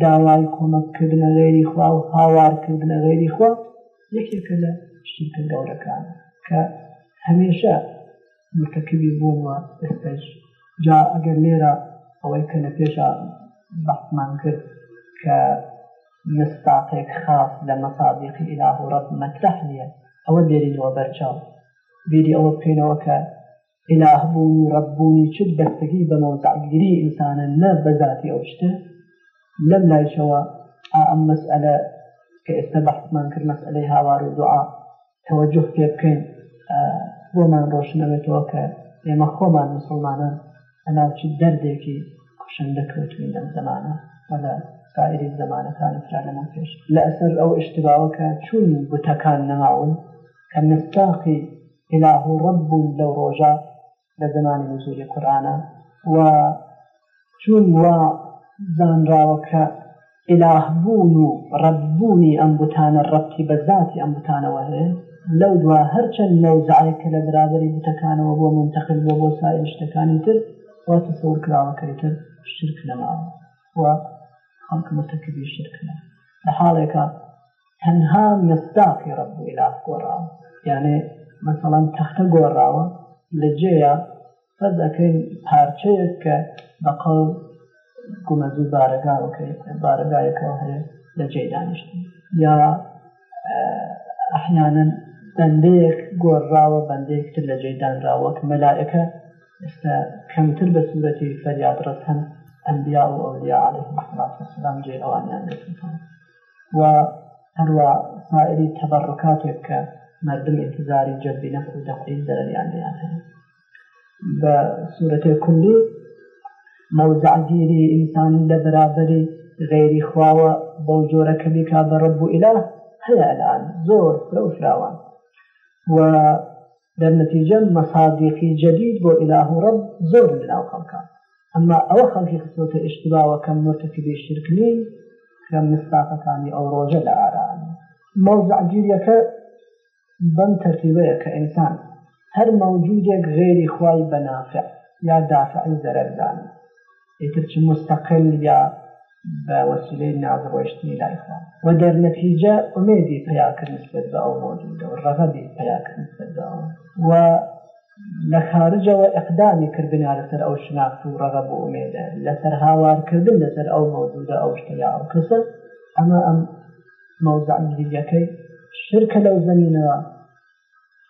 داوای کۆمەکردنە غێری خوا و هاوارکردنە غێری خوا یەکێکە لە شتکە گەورەکان کە هەمیشە مرتکبی بوونەوە ئێستش. جا ئەگەر لێرە ئەوەی کە لە پێشە بەحمان کرد کە مستاقێک خاص لە مەسابقی ئیلا و ڕەب مەترح نییە ئەوە لێرینەوە بەرچاو. بیری ئەوە بکەینەوە کە ئیلاه بوون و ڕبوونی چ دەستگی بە مۆزعگیری ئینسانە نە بەذاتی ئەو شتە. لەم لایشەوە ئەم مەسئلە کە ئێستا بەحمان کرد مەسئلەی هاوار و دوعا تەوەجه پێ بکەین بۆمان ڕۆشنەوێتەوە کە ئێمە خۆمان مسلمانان ئەناوچ دەردێکی کوشندە کەوتوین لەم زمانە وەلا سائری زمانەکانی ترا لەمان پێش لە ئەسەر ئەو ئشتباوەکە چون بوتەکان نەماون کە مستاقی إله رب لو رجاء لزمان نزول القرآن. و چون و زانراوە کە إله بوون و ڕبوونی ئەم بوتانە ڕەتی بە ذاتی ئەم بوتانەوە هەیە. لەو دوا هەرچەند نەوزعایکە لە برابری بتەکانەوە بۆ منتەقل بۆ بۆ سای شتەکانی تر وا تەسەور کراوەکەیتر شرک نەماوە و خەڵک مرتکبی شرکە لە حاڵێکە تەنها مستاقی ڕب و ئیلاف گۆڕاوە. یانێ مثلەن تەختە گۆڕاوە لە جێە فەز ئەەکەین پارچەیەک کە بەقەڵ گومەزوو بارەگاوەکەی بارەگایەکەەوە هەیە لە جێ دانیشتی یا ئەحیانن بەندەیەک گۆڕاوە بەندەیەکتر لە جێ دانراوەک مەلائەکە ئێستا کەمتر بە سوورەتی فەریاد ڕەت هەن ئەنبیا و ئەولیا عليه الصلاة والسلام جێ ئەوانیان دەستان و هەروە سائری تەبڕکاتێک کە مردم انتظاری جەبی نەفر و دەقی زەریان لیان هەیە. بە سوورەتێ کولی مەوزعگیری ئینسان لە بەرابری غێری خواوە بەو جۆرەکە بیکا بە ڕب و ئیلا هەیە الان زۆر لەو فراوان و دەرنەتیجە مەسادیقی جدید بۆ ئیلاه و ڕب زۆر لەناو خەڵکان ئەمما ئەوە خەڵکی خسۆتە ئشتباوە کەم مرتکبی شرکنی کە مستاقەکانی ئەو ڕۆژە لە ئاران مەوزعگیریەکە بەم تەرتیبەیە کە ئینسان هەر مەوجودێک غێری خوای بەنافع یا دافعی زەرەردان ئیتر چ مستەقل یا بە وەسیلەی نازڕۆشتنی لایخوا. و دەرنەتیجە ئومێدی پیاکرد نسبت بە ئەو مۆجودە و ڕەغەبی پیاکرد نسبت بە ئەو و لە خارجەوە ئەقدامی کردنا لەسەر ئەو شناخت و ڕەغە بۆ ئومێدە. لەسەر هاوارکردن لەسەر ئەو مۆجودە ئەو شتە یا ئەو کەسە ئەمە ئەم مەوزعگیریەکەی شرکە لەو زمینەوە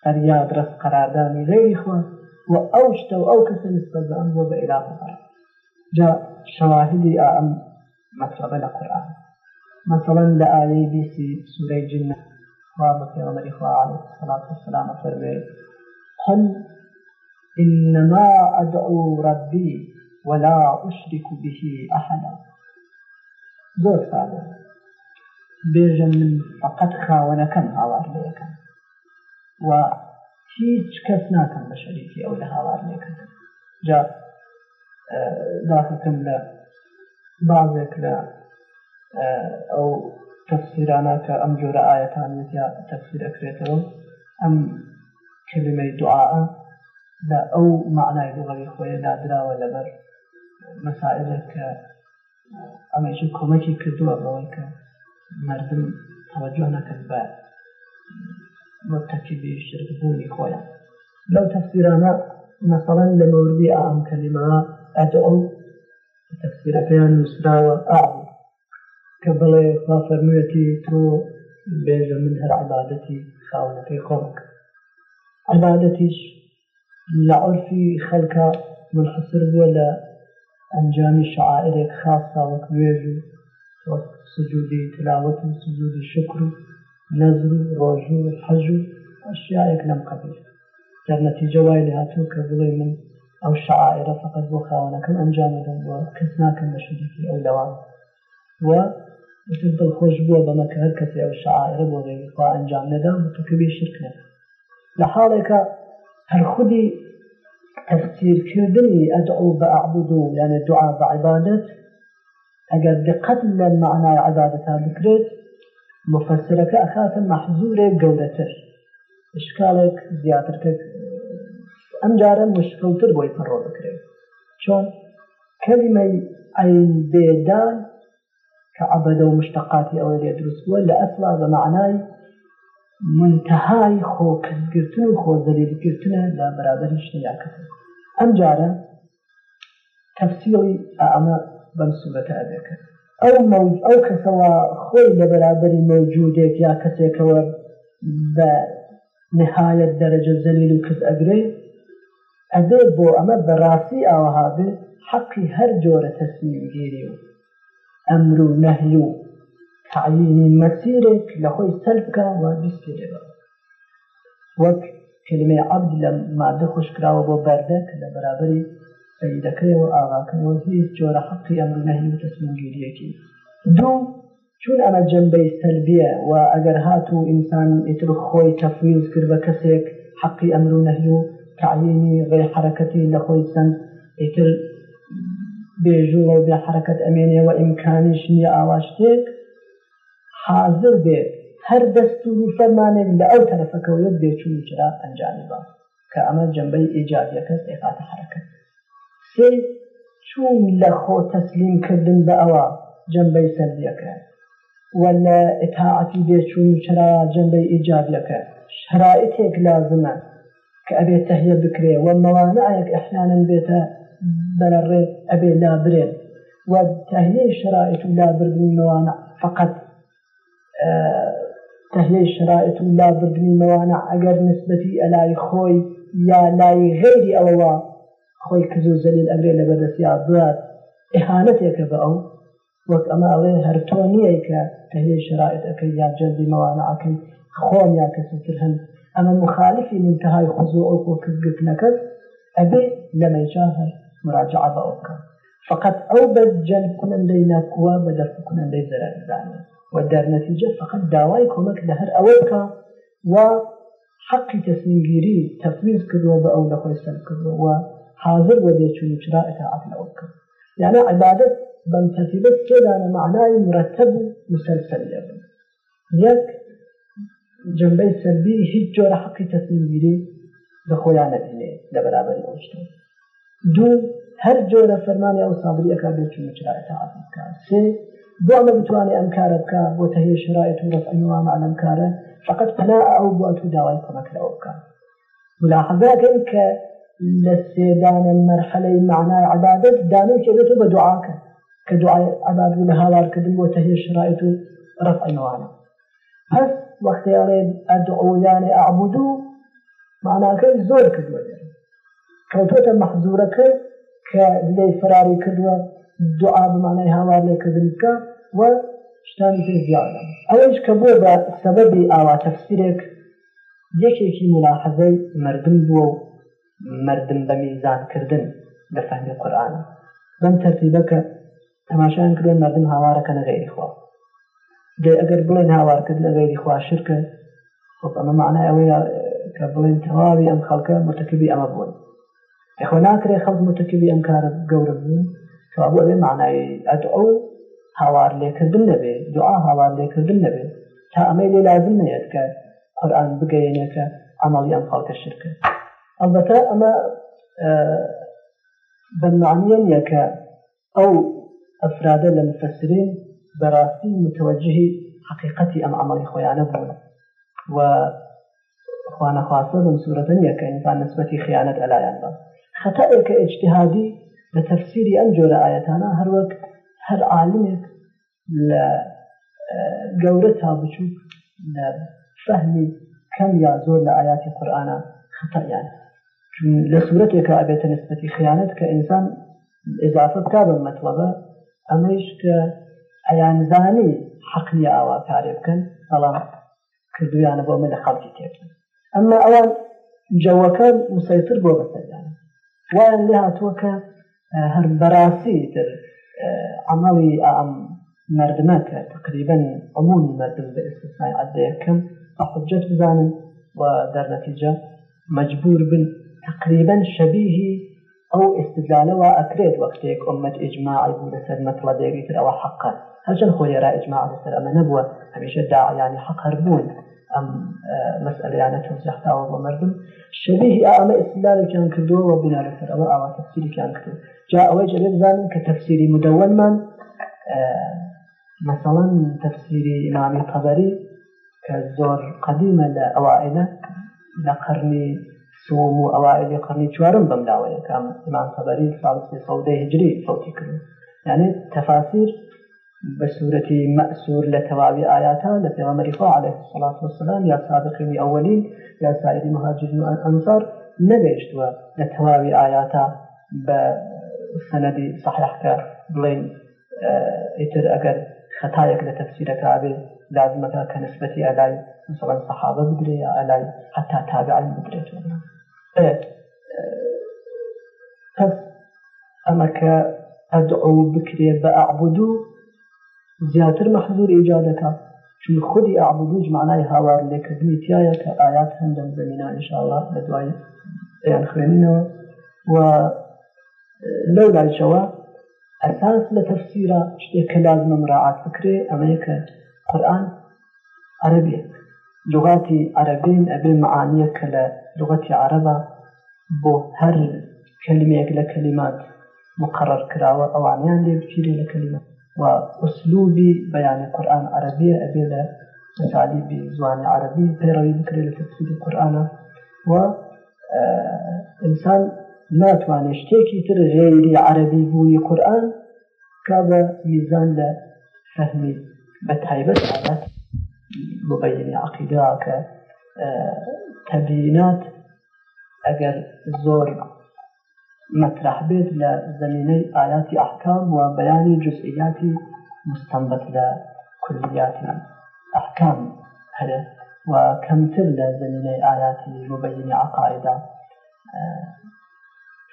فەریاد ڕست قەراردانی غێری خۆ و ئەو شتە و ئەو کەسە نسبەت بە ئەم بۆ بە ئێلاقەکە جا شواهدی ئەم مطلبە لە قورآن مثلا ئاەی بیسی سوورەی جنە خوا بە پێغەمبەری خوا عليه الصلاة والسلام فەرمێ قل إنما أدعو ربي ولا أشرك به أحدا زۆر سادە بێژە من فقط خاوەنەکەم هاوار لەکەم و هیچ کەس ناکەم بە شەریکی ئەو لە هاوار لێکەن جا داخەکەم لە بازێک لە ئەو تەفسیرانە کە ئەم جۆرە ئاەتان یا تەفسیر ئەکرێتەوە ئەم کلمەی دوعاە لە ئەو معنای لغەوی خۆیدا دراوە لەبەر مەسائلێک کە ئەمەش کۆمەکی کردووە بەوەی کە مردم تەوەجۆ نەکرد بە مرتكبي شركبوني خويا. لو تفسيرنا مثلا لموردي أعم أدعو تفسير كيان نسراوة أعلم كبلي فرميتي تو بيجا من هر عبادتي خاونتي خلق عبادتيش لعرفي خلقا منحصر ولا أنجام شعائرك خاصة وكويجو سجودي تلاوة سجودي شكر نذر روجو حج أشياء لم قبل در نتيجة وايل هاتو كبلي من أو شعائر فقط بو خاونكم أنجام دم وكسناكم بشريكي أو لوان و وتفضل خوش بو بمك هر كسي أو شعائر بو غير خوا أنجام ندا متكبي شرك ندا لحالك هر خودي تفسير كردني أدعو بأعبدو يعني دعاء بعبادة أجر دقت للمعنى عبادتها بكرت مفسرەکە ئەخاتە مەحزورێک گەورەتر. شکالێک زیاترکە ئەم جارە مشکلتر بۆی پەڕۆ بکرێت چۆن کەلیمەی ئەین بێدان کە عبەدە و مشتقاتی ئەوە لێ دروست بووە لە ئەسلا بە معنای منتەهای خۆکەسگرتن و خۆزەلیلگرتنە لە بەرابەری کەسە ئەم جارە تەفسیڵی ئەمە بەم سوورەتە ئەبێکرد ئەو موج ئەو کەسەوە خۆی لە بەرابری مەوجودێک یا کەسێکەوە بە نهایەت دەرەجە زەلیل و ئەبێ بۆ ئەمە بەڕاستی ئاوەها بێ حەقی هەر جۆرە تەسمیمگیری و ئەمر و نەهی و تعیینی مەسیرێک لە خۆی سەلبکە و بیستی لێبە وەک کلمەی عەبد لە مادە خوشکراوە بۆ بەردە کە لە بەرابری سیدەکەیەوە ئاغاکەەوە هیچ جۆرە حەقی ئەمر نەهی و تەسمیمگیریەکی دوو چون ئەمە جەنبەی سەلبیە و ئەگەر هات و ئینسان ئیتر خۆی تەفویز کرد بە کەسێک حقي تعييني غير حركتي لخوي سن إتر بيجو بحركة أمينة وإمكانش نيا آواشتك حاضر به هر دستور فرمانه لأو طرفك ويد بيچون جرا أنجانبا كأما جنبي إيجابية كسيقات حركة سي چون لخو تسليم كردن بأوا جنبي سلبية ولا إطاعتي بيچون جرا جنبي إيجابية شرائطك لازمة. كأبي تهيئ بكري والموانعك أحيانا بيتا بلري أبي لا برين وتهيئ شرائط لا بردن موانع. فقط تهيئ شرائط لا بردن موانع. أجر نسبتي ألاي خوي يا لاي غيري أو خوي كزو زليل أبي لبدس يا براد إهانتك بأو وەک ئەمە ئەڵێ هەرتۆنیە کە تهێ شرائطەکەی یا جەردی مەوانەکەی خۆم یا کەسیتر هەن ئەمە مخالفی منتهای خزوع و کەسگرتنەکەس ئەبێ لە مەیجا هەر مراجعة بأوكا. فقط أو بجل كنندي ناكوا بدرف كنندي زرار زاني ودار نتيجة فقط داواي كومك لهر أوكا. وحق تسنيجيري تفويض كذو بأو لخوي سل كذو وحاضر وبيشون إجراء إطاعة الأوكا يعني عبادة بمترتيبة كده معناه مرتب مسلسل يبن. يك جنبي سلبي هیچ جۆرە حقی تەسمیگیری بە خۆیان نەبینێ لە بەرابەری ئەوشتن دوو هەر جۆرە فەرمانی ئەو سابری ئەکا بێتون چرایەتە بکە سێ بۆ ئەمە بتوانێت ئەم کارە بکە بۆ تەهێ شرایەت و ڕفعینوان ئەلم کارە فقط پنا ئەو بۆ تو داوای کۆمەک لەەوە بکە ملاحظەکەن کە لە سێدانە مەرحلەی معنای عبادت دانو کێدێت بە دوعاکە کە دوعای عباد لە هاوارکردن بۆ تەهێ شرایەت و ڕفعینوانە هەست وەختیاڵێ ئەدعویانێ ئەعبودوو معناکەی زۆر کردووە. کەوتۆتە مەحزورەکە کە لێی فراری کردووە دوعا بمانای هاوار لێکردن بکە و شتانی تر زیادە. ئەوەش کە بۆ بە سەبەبی ئاوا تەفسیرێک یەکێکی ملاحەزەی مردم بووە و مردم بە میزانکردن لە فەهمی قورآن. بەم تەرتیبەکە تەماشایان کردن مردم هاوارەکە نەغێری خوا دێ ئەگەر بڵێن هاوارکرد لە غێری خواشرکە خب ئەمە معنای ئەوەیە کە بڵێن تەواوی ئەم خەڵکە مرتکبی ئەمە بوون. یخۆ ناکرێ خەڵک مرتکبی ئەم کارە گەورە بوون بۆ بێ معنای ئەدعو هاوار لێکردن دەبێ دوعا هاوار لێکردن دەبێ. تا ئەمەی لێ لازم نێت کە قورآن بگەینێکە عملی ئەم خەڵکە شرکە ئەلبەتە ئەمە کە ئەو ئەفرادە لە مفسرین بەڕاستی متوجهی حقیقەتی ئەم عملی خۆیانە بوون و خوانەخواستە بم سوورەتە نیە کە ئینسان نسبەتی خیانەت ئەلایەن بە خەتەیەکە ئجتهادی لە تەفسیری ئەم جۆرە ئاەتانە هەروەک هەر عالمێک لە گەورە تا بچووک لە فەهمی کەم یا زۆر لە ئاياتی قورآانە خەتەیان لە سوورەتێکە ئەبێتە نسبەتی خیانەت کە ئینسان ئضافە بکا بە مەطلبە ئەمەش کە ئەیانزانی حەقنی ئاوا کارێ بکەن بەڵام کردویانە بۆ من لە خەڵکی تێکن ئەمما ئەوان جەوەکە مسەیتر بۆ بەسەریان وایان لێ هاتووە کە هەر بەراسی تر عملی ئەم مردمە کە عمومی مردم بە عدەیەکەم حجت بزانن و دەرنەتیجە مجبور بن تقریبا شبیهی ئەو استدلالەوە ئەکرێت وەختێک ئۆمەت ئجماعی بوو لەسەر مەطلبێکی تر ئەوە حقا هەرچەند را ئجماع لەسەر ئەمە نەبووە هەمیشە داعیانی حق هەر بوون ئەم مەسئلەیانە توزیحتاوە بۆ مردم. شبیه ئەمە ئستدلالێکیان کردووە بنا لەسەر ئەوە ئاوا تفسیریان کرد جا ئەوەی جەبێ بزانن کە تفسیری مدەوەنمان مثلا تفسیری ئمامی قەبەری کە زۆر قدیمە لە لە سوم و ئەوائلی قرنی چوارم بەم داوەیە کام ئمان قەبەری ساڵ سەودە هجری فوتی کرد يعني تفاسير بسورة مأسور لتوابي آياتها لبيغمر عليه الصلاة والسلام يا سابقين أولين يا سائر مهاجرين والأنصار نبيشتوا لتوابي آياتها بسند صحيح بلين اتر أجر خطايك لتفسير كابي لازمك كنسبة ألاي مثلا صحابة بدري ألاي حتى تابع بدري پس ئەمە کە ئەدعو بکرێ بە ئەعبدو زیاتر مەحزور ئیجادەکە چون خودی اعبدوج معنای هاوار لێکردنی تایە کە ئايات هەندەم زمینە انشاءله لە دوای دەیان خوێنینەوە و لەو لایشەوە ئەساس لە تەفسیرە شتێک کە لازمە مراعات بکرێ لغاتی عربین ئەبێ معانیە کە لە لغەتی عربە بۆ هەر کلمێک لە کلمات مقرر کراوە ئەوانیان لێ بچیرێ لە کلمە وأسلوبي بيان القرآن عربية أبيلا مسالي بزوان عربي. بيروي بكري لتفسير القرآن. و إنسان ناتوانێ شتێکی تر غێری عربی بووی قورآن کا بە میزان لە فەهمی بە تایبەت عادات مبینی عقیدا کە تەبینات ئەگەر زۆر مطرح بێت لە زمینەی ئاياتی ئەحکام و بەیانی جزئیاتی مستنبت لە کولیاتی ئەحکام هەیە و کەمتر لە زمینەی ئاياتی مبینی عقاعدا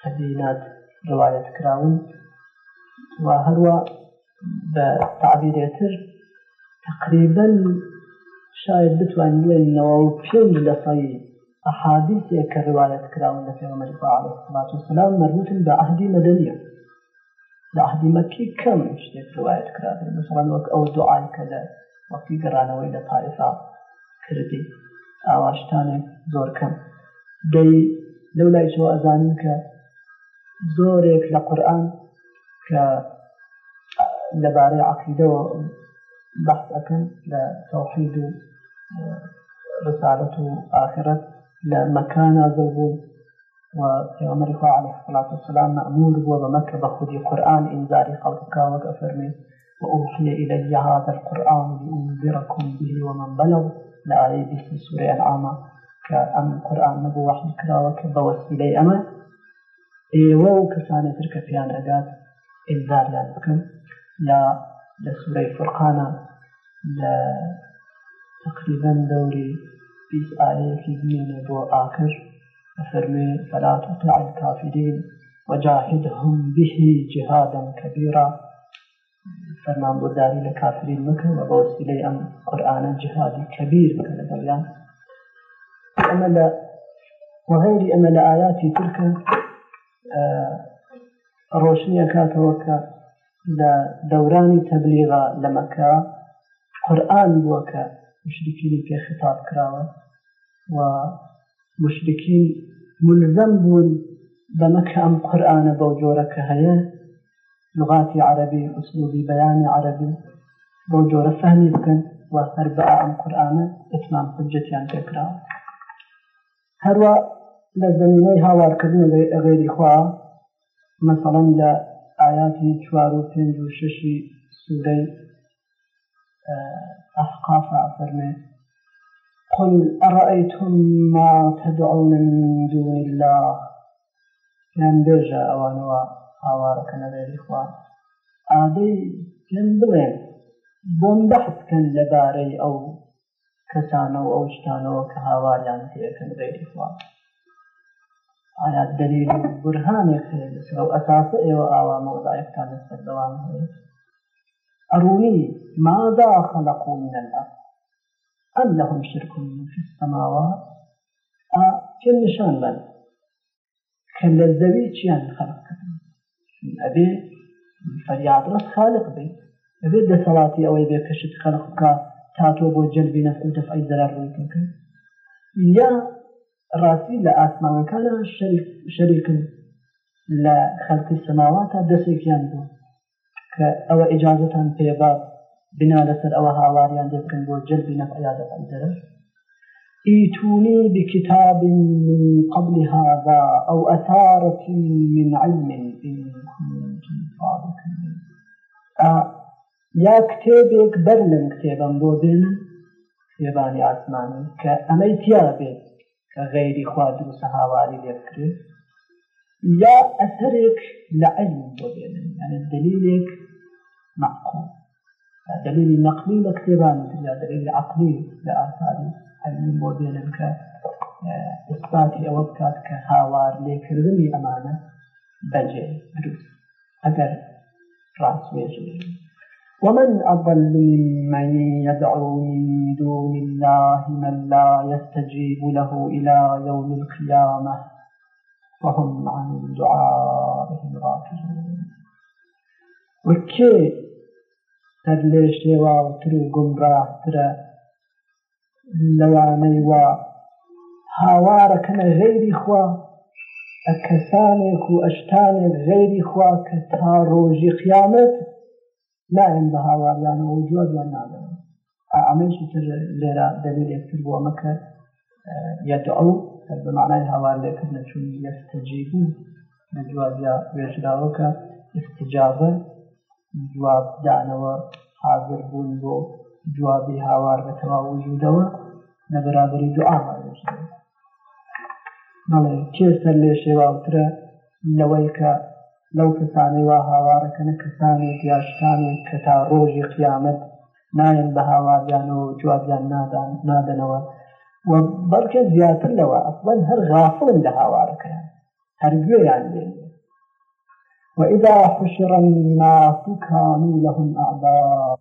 تەبینات ڕواایەت کراون تقریبا شاید بتوانین وێنەوە و پێنج لە سەی ئەحادیثێک کە ڕوایەت کراون لە پێغەمبەری عەلەیهی سڵات وسلام مەربوطن بە عهدی مەدەنیە لە عهدی مەکی کەم شتێک ڕوایەت کرابێت مثلا وەک ئەو دوعای کە لە وەقتی گەڕانەوەی لە پاریسا کردی ئاواشتانێک زۆر کەم. دەی لەو لایەوە ئەزانین کە زۆرێک لە قورآن کە لەبارەی عقیدەوە بەحث ئەەکەن لە تەوحید و رسالة آخرة لمكان زوجون وپێغمەری خوا عليه الصلاة والسلام مأمول بووە بە بخودي قرآن إنزاري خلقك وكأفرمي وأوحي إلي هذا القرآن لأنذركم به ومن بلغ. لآية بسم سورة العام كأم القرآن نبو وحي كراوك بوسيلي أما ئێوە و کەسانی ترکە پیان ئەگات بکەن یا لە لە تقریبا دەوری بیست ئاەیەکی بینێ بۆ ئاکر فەرمێ فلا تطع الكافرين وجاهدهم به جهادا كبيرا. فرمان برداری لە کافرین مکە و بە وسیلەی ئەم قورآانە جهادی کەبیر بکە لە دەریان ئەمە لە وغيری ئەمە لە ئاياتی ترکە ڕۆشنیە کاتەوە کە لە بووە کە مشرکینی پێ خطاب کراوە و مشرکین ملزم بوون بەمەکە ئەم قورآانە بەو جۆرە کە هەیە. لغاتی عربی ئوسلوبی بەیانی عربی بەو جۆرە فەهمی بکەن و هەر بە ئەم قورآانە ئتمام حجەتیان پێکراوە هەروە لە زمینەی هاوارکردن غێری خوا مثلا ئاياتی چوار و پێنج و ششی سوورەی أحقاف فرمي قل أرأيتم ما تدعون من دون الله؟ كان بيجا أوانوا هاوارك نبي إخوان ئادەی پێم بڵێن بۆم بەحث کەن لەبارەی ئەو کەسانەوە ئەو شتانەوە کە هاواریان هەیەکەن غێری خوا ئایا دلیل برهانێک لەسەر ئەو ئەساسە؟ ئێوە ئاوا مەوضایەکتان لەسەر دەوام هەیە. أروني ماذا خلقوا من الأرض؟ أم لهم شرك في السماوات؟ في النشان بل كلا الزوي چيان خلق أبي فرياد رس خالق بي أبي ده صلاتي أو يبي كشت خلقك تاتو بو جلبي نفع دفع ضرر ويكنك يا راسي لآسمان كان شريك شريك لخلق السماوات دسيكيان بو كأو إجازة بيباب بنا لسر أو هاواريان دفكن بو جلب نفع دفع ضرر ايتوني بكتاب من قبل هذا أو أثارة من علم إن كنتم صادقين يا كتابك برلم كتابا بو بين كتاباني آسماني كأمي تيابي كغيري خواد وسهاواري ليفكري يا أثرك لعلم بو بين يعني دليلك معقول. دليل نقلي لكتابان يا دليل عقلي لآثار علمي بو بينك إثباتي أو بكات كهاوار لكردني أمانة بجي دروس. أجر راس ويجري ومن أضل ممن يدعو من دون الله من لا يستجيب له إلى يوم القيامة. وهم عن دعائهم غافلون وكي هەر لێ شێواوتر و گمڕاحترە لەوانەی وا. هاوارەکەنە غێری خوا ئە کەسانێک و ئەشتانێک غێری خوا کە تا ڕۆژی قیامەت نایەن بە هاواریانەوە و جۆریان نادەن. ئەمەشی تر لێرە دەبێت یەکتر بۆ مەکە یەدعو هەر بەمانای هاوار لێکرد نەچوون یەستەجیب و نەجوازیا وێژراوەکە استجابە جواب دانەوە حاضر بوون بۆ جوابی هاوار بە تەواو وجودەوە لە بەرابری دوعا وێژراوە بەڵێ کێ سەر لێ شێواوترە لەوەی کە لەو کەسانەی وا هاوارەکەنە کەسانێک یاشتانێک کە تا ڕۆژی قیامەت نایەن بە هاواریانەوە جوابیان نادان نادەنەوە. و بەڵکە زیاتر لەوە ئەفڵەن هەر غافڵن لە هاوارەکەیان. هەرگوێیان لێن. وإذا حشر الناس كانوا لهم أعداء